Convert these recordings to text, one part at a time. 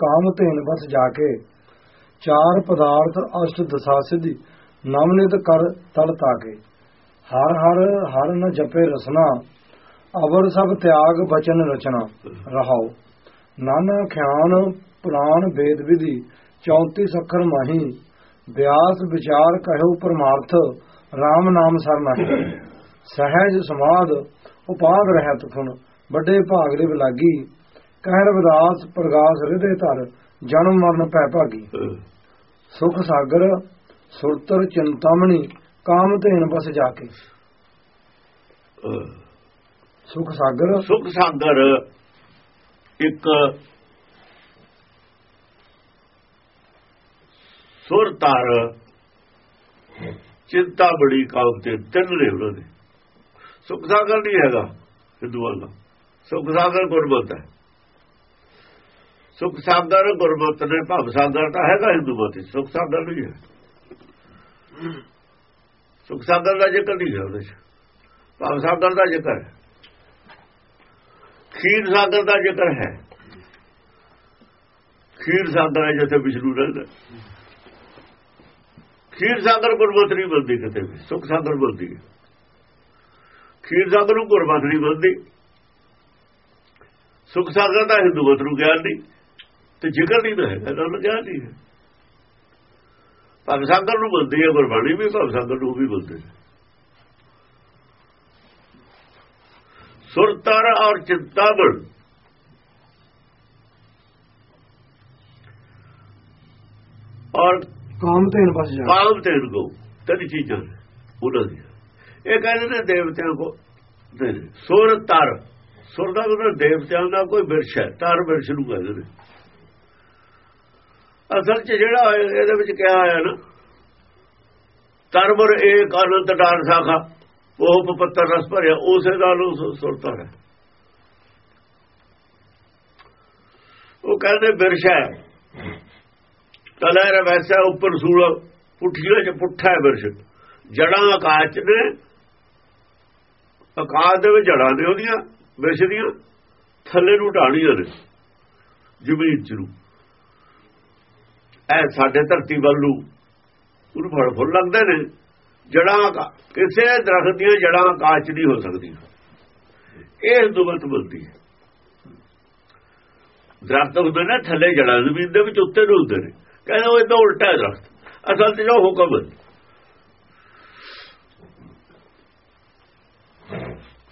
ਕਾਮ ਧੇਨ ਬਸ ਜਾ ਕੇ ਚਾਰ ਪਦਾਰਥ ਅਸ਼ਟ ਦਸਾ ਸਿਧੀ, ਨਵਨਿਤ ਕਰ ਤਲ ਤਾਕੇ। ਹਰ ਹਰ ਹਰ ਨ ਜਪੇ ਰਸਨਾ, ਅਵਰ ਸਭ ਤਿਆਗ ਬਚਨ ਰਚਨਾ ਰਹਾਓ ਨਾਨਾ ਖਿਆਨ ਪੁਰਾਣ ਵੇਦ ਵਿਧੀ 34 ਅੱਖਰ ਮਾਹੀ ਵਿਆਸ ਵਿਚਾਰ ਕਹਿਓ ਪਰਮਾਰਥ RAM ਨਾਮ ਸਰਨਾਹੀ ਸਹਿਜ ਸਮਾਦ ਉਪਾਦ ਰਹਿਤ ਫੁਨ ਵੱਡੇ ਭਾਗ ਦੇ ਬਲਾਗੀ ਕਹਿ ਰਵਿਦਾਸ ਪ੍ਰਗਾਸ ਹਿਰਦੇ ਧਰ, ਜਨਮ ਮਰਨ ਪੈ ਭਾਗੀ। ਸੁਖ ਸਾਗਰ, ਸੁਰਤਰ ਚਿੰਤਾਮਣੀ, ਕਾਮ ਧੇਨ ਬਸ ਜਾ ਕੇ ਸੁਖ ਸਾਗਰ। ਸੁਖ ਸਾਗਰ, ਇੱਕ ਸੁਰ ਤਾਰ ਚਿੰਤਾ ਬੜੀ ਕਾਮ ਤੇ, ਤਿੰਨ ਨੇ ਉਹਨਾਂ ਦੇ। ਸੁਖ ਸਾਗਰ ਨਹੀਂ ਹੈਗਾ ਹਿੰਦੂਆਂ ਦਾ। ਸੁਖ ਸਾਗਰ ਗੁਰਮਤ ਹੈ। ਸੁਖ ਸਾਗਰ ਗੁਰਮਤ ਨੇ ਭਵ ਸਾਗਰ ਤਾਂ ਹੈਗਾ ਹਿੰਦੂਆਂ ਤੇ ਸੁਖ ਸਾਗਰ ਨਹੀਂ ਹੈ। ਸੁਖ ਸਾਗਰ ਦਾ ਜ਼ਿਕਰ ਨਹੀਂ ਹੈ ਉਹਦੇ ਚ। ਭਵ ਸਾਗਰ ਦਾ ਜ਼ਿਕਰ ਖੀਰ ਸਾਗਰ ਦਾ ਜ਼ਿਕਰ ਹੈ। ਖੀਰ ਸਾਗਰ ਹੈ ਜਿੱਥੇ ਵਿਸ਼ਨੂੰ ਰਹਿੰਦਾ। ਖੀਰ ਸਾਗਰ ਗੁਰਮਤਿ ਨਹੀਂ ਬੰਦੀ ਕਿਤੇ ਵੀ, ਸੁਖ ਸਾਗਰ ਬੰਦੀ ਹੈ। ਖੀਰ ਸਾਗਰ ਨੂੰ ਗੁਰਮਤਿ ਨਹੀਂ ਬੰਦੀ ਸੁਖ ਸਾਗਰ ਦਾ ਹਿੰਦੂ ਮਤ ਨੂੰ ਗਿਆਨ ਨਹੀਂ। ਤੇ ਜ਼ਿਕਰ ਨਹੀਂ ਹੈ ਨਾਲ ਗਿਆਨ ਨਹੀਂ ਹੈ। ਭਵ ਸਾਗਰ ਨੂੰ ਬੰਦੀ ਹੈ ਗੁਰਬਾਣੀ ਵੀ ਭਵ ਸਾਗਰ ਨੂੰ ਵੀ ਬੰਦੀ ਹੈ। ਸੁਰਤਰ ਔਰ ਚਿੰਤਾਗਣ ਔਰ ਕਾਮ ਧੇਨ ਬਸ ਜਾ ਕਾਮ ਤੇ ਗੋ ਤਿੰਨ ਚੀਜ਼ਾਂ ਉਹਨਾਂ ਦੀ ਇਹ ਕਹਿੰਦੇ ਨੇ ਦੇਵਤਿਆਂ ਕੋ ਦੇ ਸੁਰ ਤਰ। ਦਾ ਮਤਲਬ ਦੇਵਤਿਆਂ ਦਾ ਕੋਈ ਬਿਰਸ਼ ਹੈ ਤਰ ਬਿਰਸ਼ ਨੂੰ ਕਹਿੰਦੇ ਨੇ। ਅਸਲ 'ਚ ਜਿਹੜਾ ਇਹਦੇ ਵਿੱਚ ਕਿਹਾ ਆਇਆ ਨਾ ਤਰਵਰ ਏਕ ਅਨੰਤ ਡਾਰ ਸਾਖਾ, ਉਹ ਪੱਤਰ ਰਸ ਭਰਿਆ, ਉਸੇ ਦਾ ਉਹ ਸੁਰਤਾ ਹੈ ਉਹ ਕਹਿੰਦੇ ਬਿਰਸ਼ ਹੈ। ਤਲਹਿਰ ਵੈਸਾ ਉੱਪਰ ਸੂਲ, ਪੁੱਠੀਆਂ ਚ ਪੁੱਠਾ ਹੈ ਬਿਰਸ਼। ਜੜਾਂ ਆਕਾਸ਼ ਨੇ। ਆਕਾਸ਼ ਦੇ ਵਿੱਚ ਜੜਾਂ ਨੇ ਉਹਦੀਆਂ, ਬਿਰਸ਼ ਦੀਆਂ। ਥੱਲੇ ਨੂੰ ਢਾਣੀਆਂ ਨੇ। ਜ਼ਮੀਨ ਚ ਨੂੰ। ਐ ਸਾਡੇ ਧਰਤੀ ਵੱਲ ਨੂੰ। ਉਹਨੂੰ ਫੜ, ਫੁੱਲ ਲੱਗਦੇ ਨੇ। ਜੜਾਂ ਕਿਸੇ ਦਰਖਤ ਦੀਆਂ ਜੜਾਂ ਆਕਾਸ਼ 'ਚ ਨਹੀਂ ਹੋ ਸਕਦੀਆਂ। ਇਹ ਦੁਬਤ ਬੁੱਧੀ ਹੈ। ਦਰਖਤ ਹੁੰਦੇ ਨੇ, ਥੱਲੇ ਜੜਾਂ, ਜ਼ਮੀਨ ਦੇ ਵਿੱਚ ਉੱਤੇ ਨੂੰ ਹੁੰਦੇ ਨੇ। ਕਹਿੰਦੇ ਉਹ ਇਦਾਂ ਉਲਟਾ ਹੈ ਦਰਖਤ। ਅਸਲ 'ਚ ਜੋ ਹੁਕਮ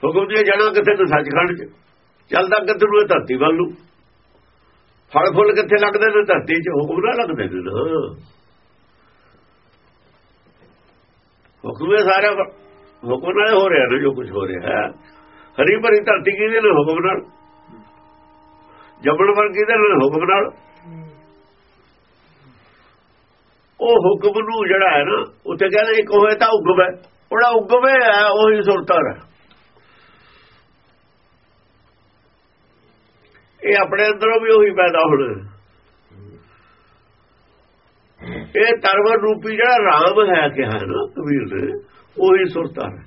ਹੁਕਮ ਦੀਆਂ ਜੜਾਂ ਕਿੱਥੇ ਨੇ? ਸੱਚਖੰਡ 'ਚ। ਚੱਲਦਾ ਕਿੱਥੇ ਨੂੰ? ਧਰਤੀ ਵੱਲ ਨੂੰ। ਫਲ ਫੁੱਲ ਕਿੱਥੇ ਲੱਗਦੇ ਨੇ? ਧਰਤੀ 'ਚ ਹੁਕਮ ਨਾ ਲੱਗਦੇ ਨੇ ਹੁਕਮ ਹੁਕਮ ਸਾਰਾ ਹੁਕਮ ਨਾਲ ਹੋ ਰਿਹਾ ਨੇ ਜੋ ਕੁਝ ਹੋ ਰਿਹਾ ਹੈ। ਹਰੀ ਭਰੀ ਧਰਤੀ ਕਿਹਦੇ ਨਾਲ? ਹੁਕਮ ਨਾਲ। ਜਬਲ ਵਰ ਕਿਹਦੇ ਨਾਲ? ਹੁਕਮ ਨਾਲ। ਉਹ ਹੁਕਮ ਨੂੰ ਜਿਹੜਾ ਹੈ ਨਾ, ਉੱਥੇ ਕਹਿੰਦੇ ਇੱਕ ਹੋਏ ਤਾਂ ਉਗਮ ਹੈ। ਉਹਦਾ ਉਗਵੇ ਹੈ, ਉਹੀ ਸੁਰਤਰ ਹੈ ਇਹ ਆਪਣੇ ਅੰਦਰੋਂ ਵੀ ਉਹੀ ਪੈਦਾ ਹੋਣਾ। ਇਹ ਤਰਵਰ ਰੂਪੀ ਜਿਹੜਾ ਰਾਮ ਹੈ ਕਿਹਾ ਨਾ ਕਬੀਰ ਨੇ, ਉਹੀ ਸੁਰਤਾ ਹੈ।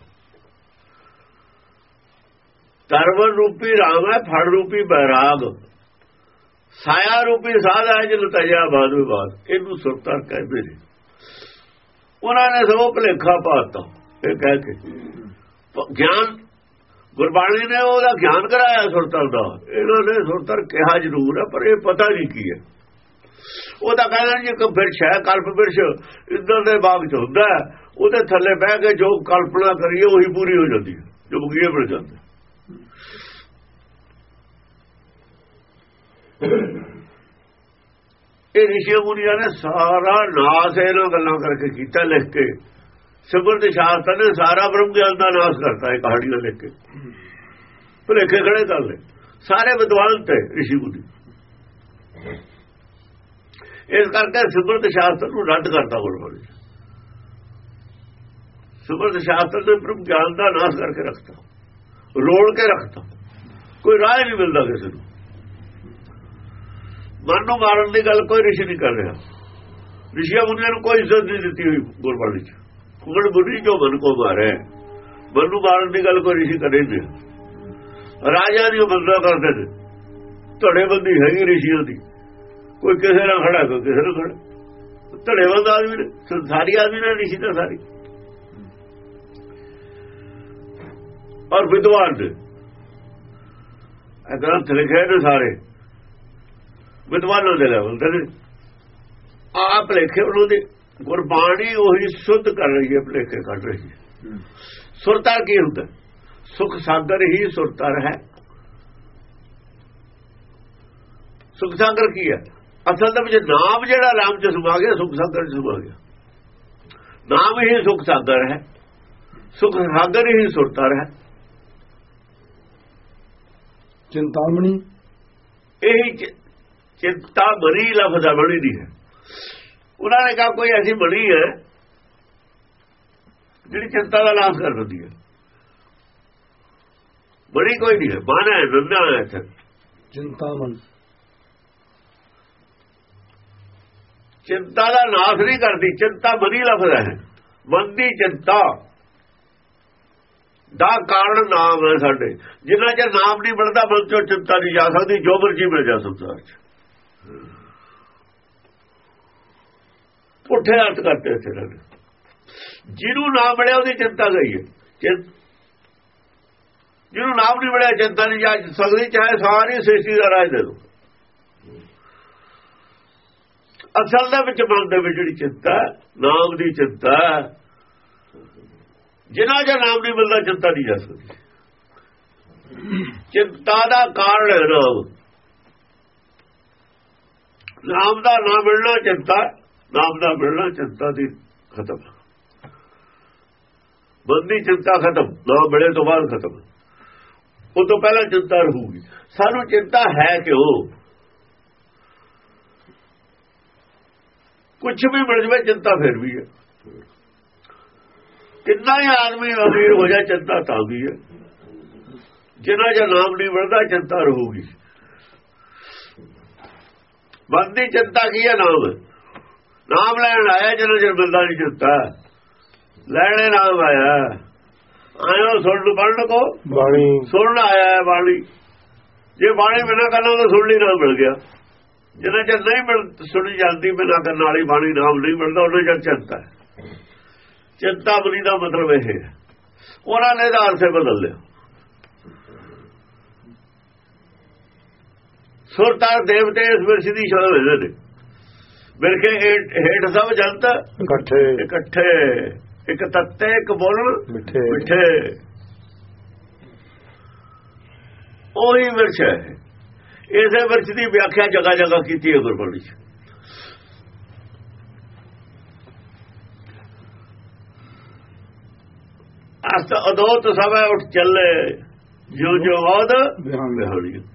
ਤਰਵਰ ਰੂਪੀ ਰਾਮ ਹੈ, ਫੜ ਰੂਪੀ ਬੈਰਾਗ। ਸਾਇਆ ਰੂਪੀ ਸਾਧਾ ਹੈ ਜਿਨ ਤਜਿਆ ਬਾਦ ਵਿਵਾਦ ਇਹਨੂੰ ਸੁਰਤਾਰ ਕਹਿੰਦੇ ਨੇ। ਉਹਨਾਂ ਨੇ ਸਭ ਭਲੇਖਾ ਪਾਤਾ ਇਹ ਕਹਿ ਕੇ। ਗਿਆਨ ਗੁਰਬਾਣੀ ਨੇ ਉਹਦਾ ਗਿਆਨ ਕਰਾਇਆ ਸੁਰਤਰ ਦਾ। ਇਹਨਾਂ ਨੇ ਸੁਰਤਰ ਕਿਹਾ ਜ਼ਰੂਰ ਹੈ ਪਰ ਇਹ ਪਤਾ ਨਹੀਂ ਕੀ ਹੈ। ਉਹ ਤਾਂ ਕਹਿੰਦਾ ਜੀ ਕਿ ਬਿਰਸ਼ ਹੈ ਕਲਪ ਬਿਰਸ਼ ਇੱਧਰ ਦੇ ਬਾਗ ਚ ਹੁੰਦਾ ਉਹਦੇ ਥੱਲੇ ਬਹਿ ਕੇ ਜੋ ਕਲਪਨਾ ਕਰੀਏ, ਉਹੀ ਪੂਰੀ ਹੋ ਜਾਂਦੀ ਹੈ ਜੋ ਬੁਗੀਏ ਬਣ ਜਾਂਦੇ। ਇਹ ਰਿਸ਼ੀ ਮੁਨੀਆਂ ਨੇ ਸਾਰਾ ਨਾਸ ਇਹਨਾਂ ਗੱਲਾਂ ਕਰਕੇ ਕੀਤਾ, ਲਿਖ ਕੇ। ਸਿਮਰਤ ਸ਼ਾਸਤਰ ਨੇ ਸਾਰਾ ਬ੍ਰਹਮ ਗਿਆਨ ਦਾ ਨਾਸ ਕਰਤਾ ਹੈ ਕਹਾਣੀਆਂ ਲਿਖ ਕੇ। ਭੁਲੇਖੇ ਖੜੇ ਕਰ ਲੈ ਸਾਰੇ ਵਿਦਵਾਨ ਤੇ ਰਿਸ਼ੀ ਮੁਨੀ ਇਸ ਕਰਕੇ ਸਿਮਰਤ ਸ਼ਾਸਤਰ ਨੂੰ ਰੱਦ ਕਰਤਾ ਗੁਰਬਾਣੀ ਸਿਮਰਤ ਸ਼ਾਸਤਰ ਨੇ ਬ੍ਰਹਮ ਗਿਆਨ ਦਾ ਨਾਸ ਕਰਕੇ ਰੱਖਤਾ। ਰੋਲ ਕੇ ਰੱਖਤਾ। ਕੋਈ ਰਾਹ ਨਹੀਂ ਮਿਲਦਾ ਕਿਸੇ ਨੂੰ। ਮਨ ਨੂੰ ਮਾਰਨ ਦੀ ਗੱਲ ਕੋਈ ਰਿਸ਼ੀ ਨਹੀਂ ਕਰ ਰਿਹਾ। ਰਿਸ਼ੀਆਂ ਮੁਨੀਆਂ ਨੂੰ ਕੋਈ ਇੱਜ਼ਤ ਨਹੀਂ ਦਿੱਤੀ ਹੋਈ ਗੁਰਬਾਣੀ 'ਚ। ਕੁਗੜ ਬੁੱਢੀ ਜੋ ਮਨ ਕੋ ਮਾਰੇ? ਮਨ ਨੂੰ ਮਾਰਨ ਦੀ ਗੱਲ ਕੋਈ ਰਿਸ਼ੀ ਕਰੇ ਨਹੀਂ ਰਾਜਾ ਦੀ ਬੰਦਾ ਕਰਦੇ ਨੇ ਧੜੇ ਬੰਦੀ ਹੈਗੀ ਰਿਸ਼ੀਆਂ ਦੀ ਕੋਈ ਕਿਸੇ ਨਾਲ ਖੜਾ, ਕੋਈ ਕਿਸੇ ਨਾਲ ਖੜਾ। ਧੜੇ ਧੜੇਵੰਦ ਆਦਮੀ ਨੇ, ਸੰਸਾਰੀ ਆਦਮੀ ਨੇ ਰਿਸ਼ੀ ਤਾਂ ਸਾਰੀ। ਔਰ ਵਿਦਵਾਨ ਨੇ ਇਹ ਗ੍ਰੰਥ ਲਿਖੇ ਨੇ ਸਾਰੇ। ਵਿਦਵਾਨਾਂ ਦੇ ਲੈਵਲ ਤੇ ਆਪ ਲਿਖੇ ਉਹਨਾਂ ਦੇ। ਗੁਰਬਾਣੀ ਉਹੀ ਸੁੱਧ ਕਰ ਰਹੀ ਹੈ ਭਲੇਖੇ ਕੱਢ ਰਹੀ ਹੈ। ਸੁਰਤਾ ਕੀ ਹੁੰਦਾ? ਸੁਖ ਸਾਗਰ ਹੀ ਸੁਰਤਰ ਹੈ ਸੁਖ ਸਾਗਰ ਕੀ ਹੈ? ਅਸਲ ਦੇ ਵਿੱਚ ਨਾਮ ਜਿਹੜਾ ਰਾਮ ਚ ਸਮਾ ਗਿਆ ਸੁਖ ਸਾਗਰ ਚ ਸਮਾ ਗਿਆ। ਨਾਮ ਹੀ ਸੁਖ ਸਾਗਰ ਹੈ। ਸੁਖ ਸਾਗਰ ਹੀ ਸੁਰਤਰ ਹੈ ਚਿੰਤਾਮਣੀ। ਇਹ ਚਿੰਤਾ ਬਰੀ ਲਫ਼ਜ਼ ਬਣੀ ਨਹੀਂ ਹੈ। ਉਹਨਾਂ ਨੇ ਕਹਾ ਕੋਈ ਐਸੀ ਬਣੀ ਹੈ ਜਿਹੜੀ ਚਿੰਤਾ ਦਾ ਨਾਸ਼ ਕਰ ਦਿੰਦੀ ਹੈ। ਬੜੀ ਕੋਈ ਨਹੀਂ ਹੈ। ਬਾਣਾ ਹੈ ਨੰਨਾ ਹੈ ਇੱਥੇ। ਚਿੰਤਾਮਨ ਚਿੰਤਾ ਦਾ ਨਾਸ਼ ਨਹੀਂ ਕਰਦੀ। ਚਿੰਤਾ ਬਰੀ ਲਫ਼ਜ਼ ਹੈ। ਮਨ ਦੀ ਚਿੰਤਾ। ਦਾ ਕਾਰਨ ਨਾਮ ਹੈ ਸਾਡੇ। ਜਿੰਨਾ ਚਿਰ ਨਾਮ ਨਹੀਂ ਬਣਦਾ ਮਨ ਚੋਂ ਚਿੰਤਾ ਨਹੀਂ ਜਾ ਸਕਦੀ। ਜੋ ਮਰਜ਼ੀ ਮਿਲ ਜਾ ਸੰਸਾਰ 'ਚ ਪੁੱਠੇ ਅਰਥ ਕਰਦੇ ਇੱਥੇ ਨੇ ਜਿਹਨੂੰ ਨਾਮ ਮਿਲਿਆ, ਉਹਦੀ ਚਿੰਤਾ ਗਈ ਹੈ। ਜਿਹਨੂੰ ਨਾਮ ਨਹੀਂ ਮਿਲਿਆ, ਚਿੰਤਾ ਨਹੀਂ, ਜਾ ਸਕਦੀ ਚਾਹੇ ਸਾਰੀ ਸ੍ਰਿਸ਼ਟੀ ਦਾ ਰਾਜ ਦੇ ਦੋ। ਅਸਲ ਦੇ ਵਿੱਚ ਮਨ ਦੇ ਵਿੱਚ ਜਿਹੜੀ ਚਿੰਤਾ, ਨਾਮ ਦੀ ਚਿੰਤਾ ਜਿਨ੍ਹਾਂ ਦਾ ਨਾਮ ਨਹੀਂ ਮਿਲਦਾ, ਚਿੰਤਾ ਨਹੀਂ ਜਾ ਸਕਦੀ। ਚਿੰਤਾ ਦਾ ਕਾਰਨ ਹੈ ਨਾਮ। ਨਾਮ ਦਾ ਨਾ ਮਿਲਣਾ ਚਿੰਤਾ ਨਾਮ ਦਾ ਮਿਲਣਾ ਚਿੰਤਾ ਦੀ ਖਤਮ। ਬੰਦੀ ਚਿੰਤਾ ਖਤਮ, ਨਾਮ ਮਿਲੇ ਤੋਂ ਬਾਅਦ ਖਤਮ। ਉਹ ਤੋਂ ਪਹਿਲਾਂ ਚਿੰਤਾ ਰਹੂਗੀ। ਸਾਨੂੰ ਚਿੰਤਾ ਹੈ ਕਿਉਂ? ਕੁਝ ਵੀ ਮਿਲ ਜਵੇ ਚਿੰਤਾ ਫਿਰ ਵੀ ਹੈ। ਕਿੰਨਾ ਹੀ ਆਦਮੀ ਅਮੀਰ ਹੋ ਜਾ ਚਿੰਤਾ ਤਾਂ ਵੀ ਹੈ। ਜਿਨ੍ਹਾਂ ਦਾ ਨਾਮ ਨਹੀਂ ਮਿਲਦਾ, ਚਿੰਤਾ ਰਹੂਗੀ। ਬੰਦੀ ਚਿੰਤਾ ਕੀ ਹੈ ਨਾਮ? ਨਾਮ ਲੈਣ ਆਇਆ ਜਦੋਂ ਜਦ ਮਿਲਦਾ ਨਹੀਂ ਚਿੰਤਾ ਲੈਣੇ ਨਾਮ ਆਇਆ। ਆਇਓ ਸੁਣ ਪੜਨ ਕੋ? ਬਾਣੀ। ਸੁਣਨ ਆਇਆ ਹੈ ਬਾਣੀ। ਜੇ ਬਾਣੀ ਬਿਨਾ ਕਰਨਾ ਤਾਂ ਸੁਣ ਲਈ ਨਾ ਮਿਲ ਗਿਆ। ਜਿੰਨਾ ਚਿਰ ਨਹੀਂ ਮਿਲ ਸੁਣੀ ਜਾਂਦੀ ਬਿਨਾ ਕਰਨ ਵਾਲੀ ਬਾਣੀ ਨਾਮ ਨਹੀਂ ਮਿਲਦਾ ਉਹਨਾਂ ਚਿਰ ਚਿੰਤਾ ਚਿੰਤਾ ਬਲੀ ਦਾ ਮਤਲਬ ਇਹ ਹੈ। ਉਹਨਾਂ ਨੇ ਦਾ ਅਰਥ ਬਦਲ ਲਿਆ। ਸੁਰਤਾਰ ਦੇਵਤੇ ਇਸ ਵਿਰਸ਼ ਦੀ ਸ਼ਾਨ ਹੋਏ ਨੇ। ਕੇ ਹੇਠ ਸਭ ਜਨਤ ਇਕੱਠੇ। ਇਕੱਠੇ। ਇੱਕ ਤੱਤੇ ਇੱਕ ਬੋਲਣ ਮਿੱਠੇ। ਮਿੱਠੇ। ਉਹੀ ਵਿਰਸ਼ ਹੈ। ਇਸੇ ਵਿਰਸ਼ ਦੀ ਵਿਆਖਿਆ ਜਗਾ ਜਗਾ ਕੀਤੀ ਹੈ ਗੁਰਬਾਣੀ ਚ ਅਸ ਅਦੋਤ ਸਭੈ ਉੱਠ ਚੱਲੇ ਜੋ ਜੋ ਔਦ ਬਿਹਾਨ ਬਿਹਾਣੀ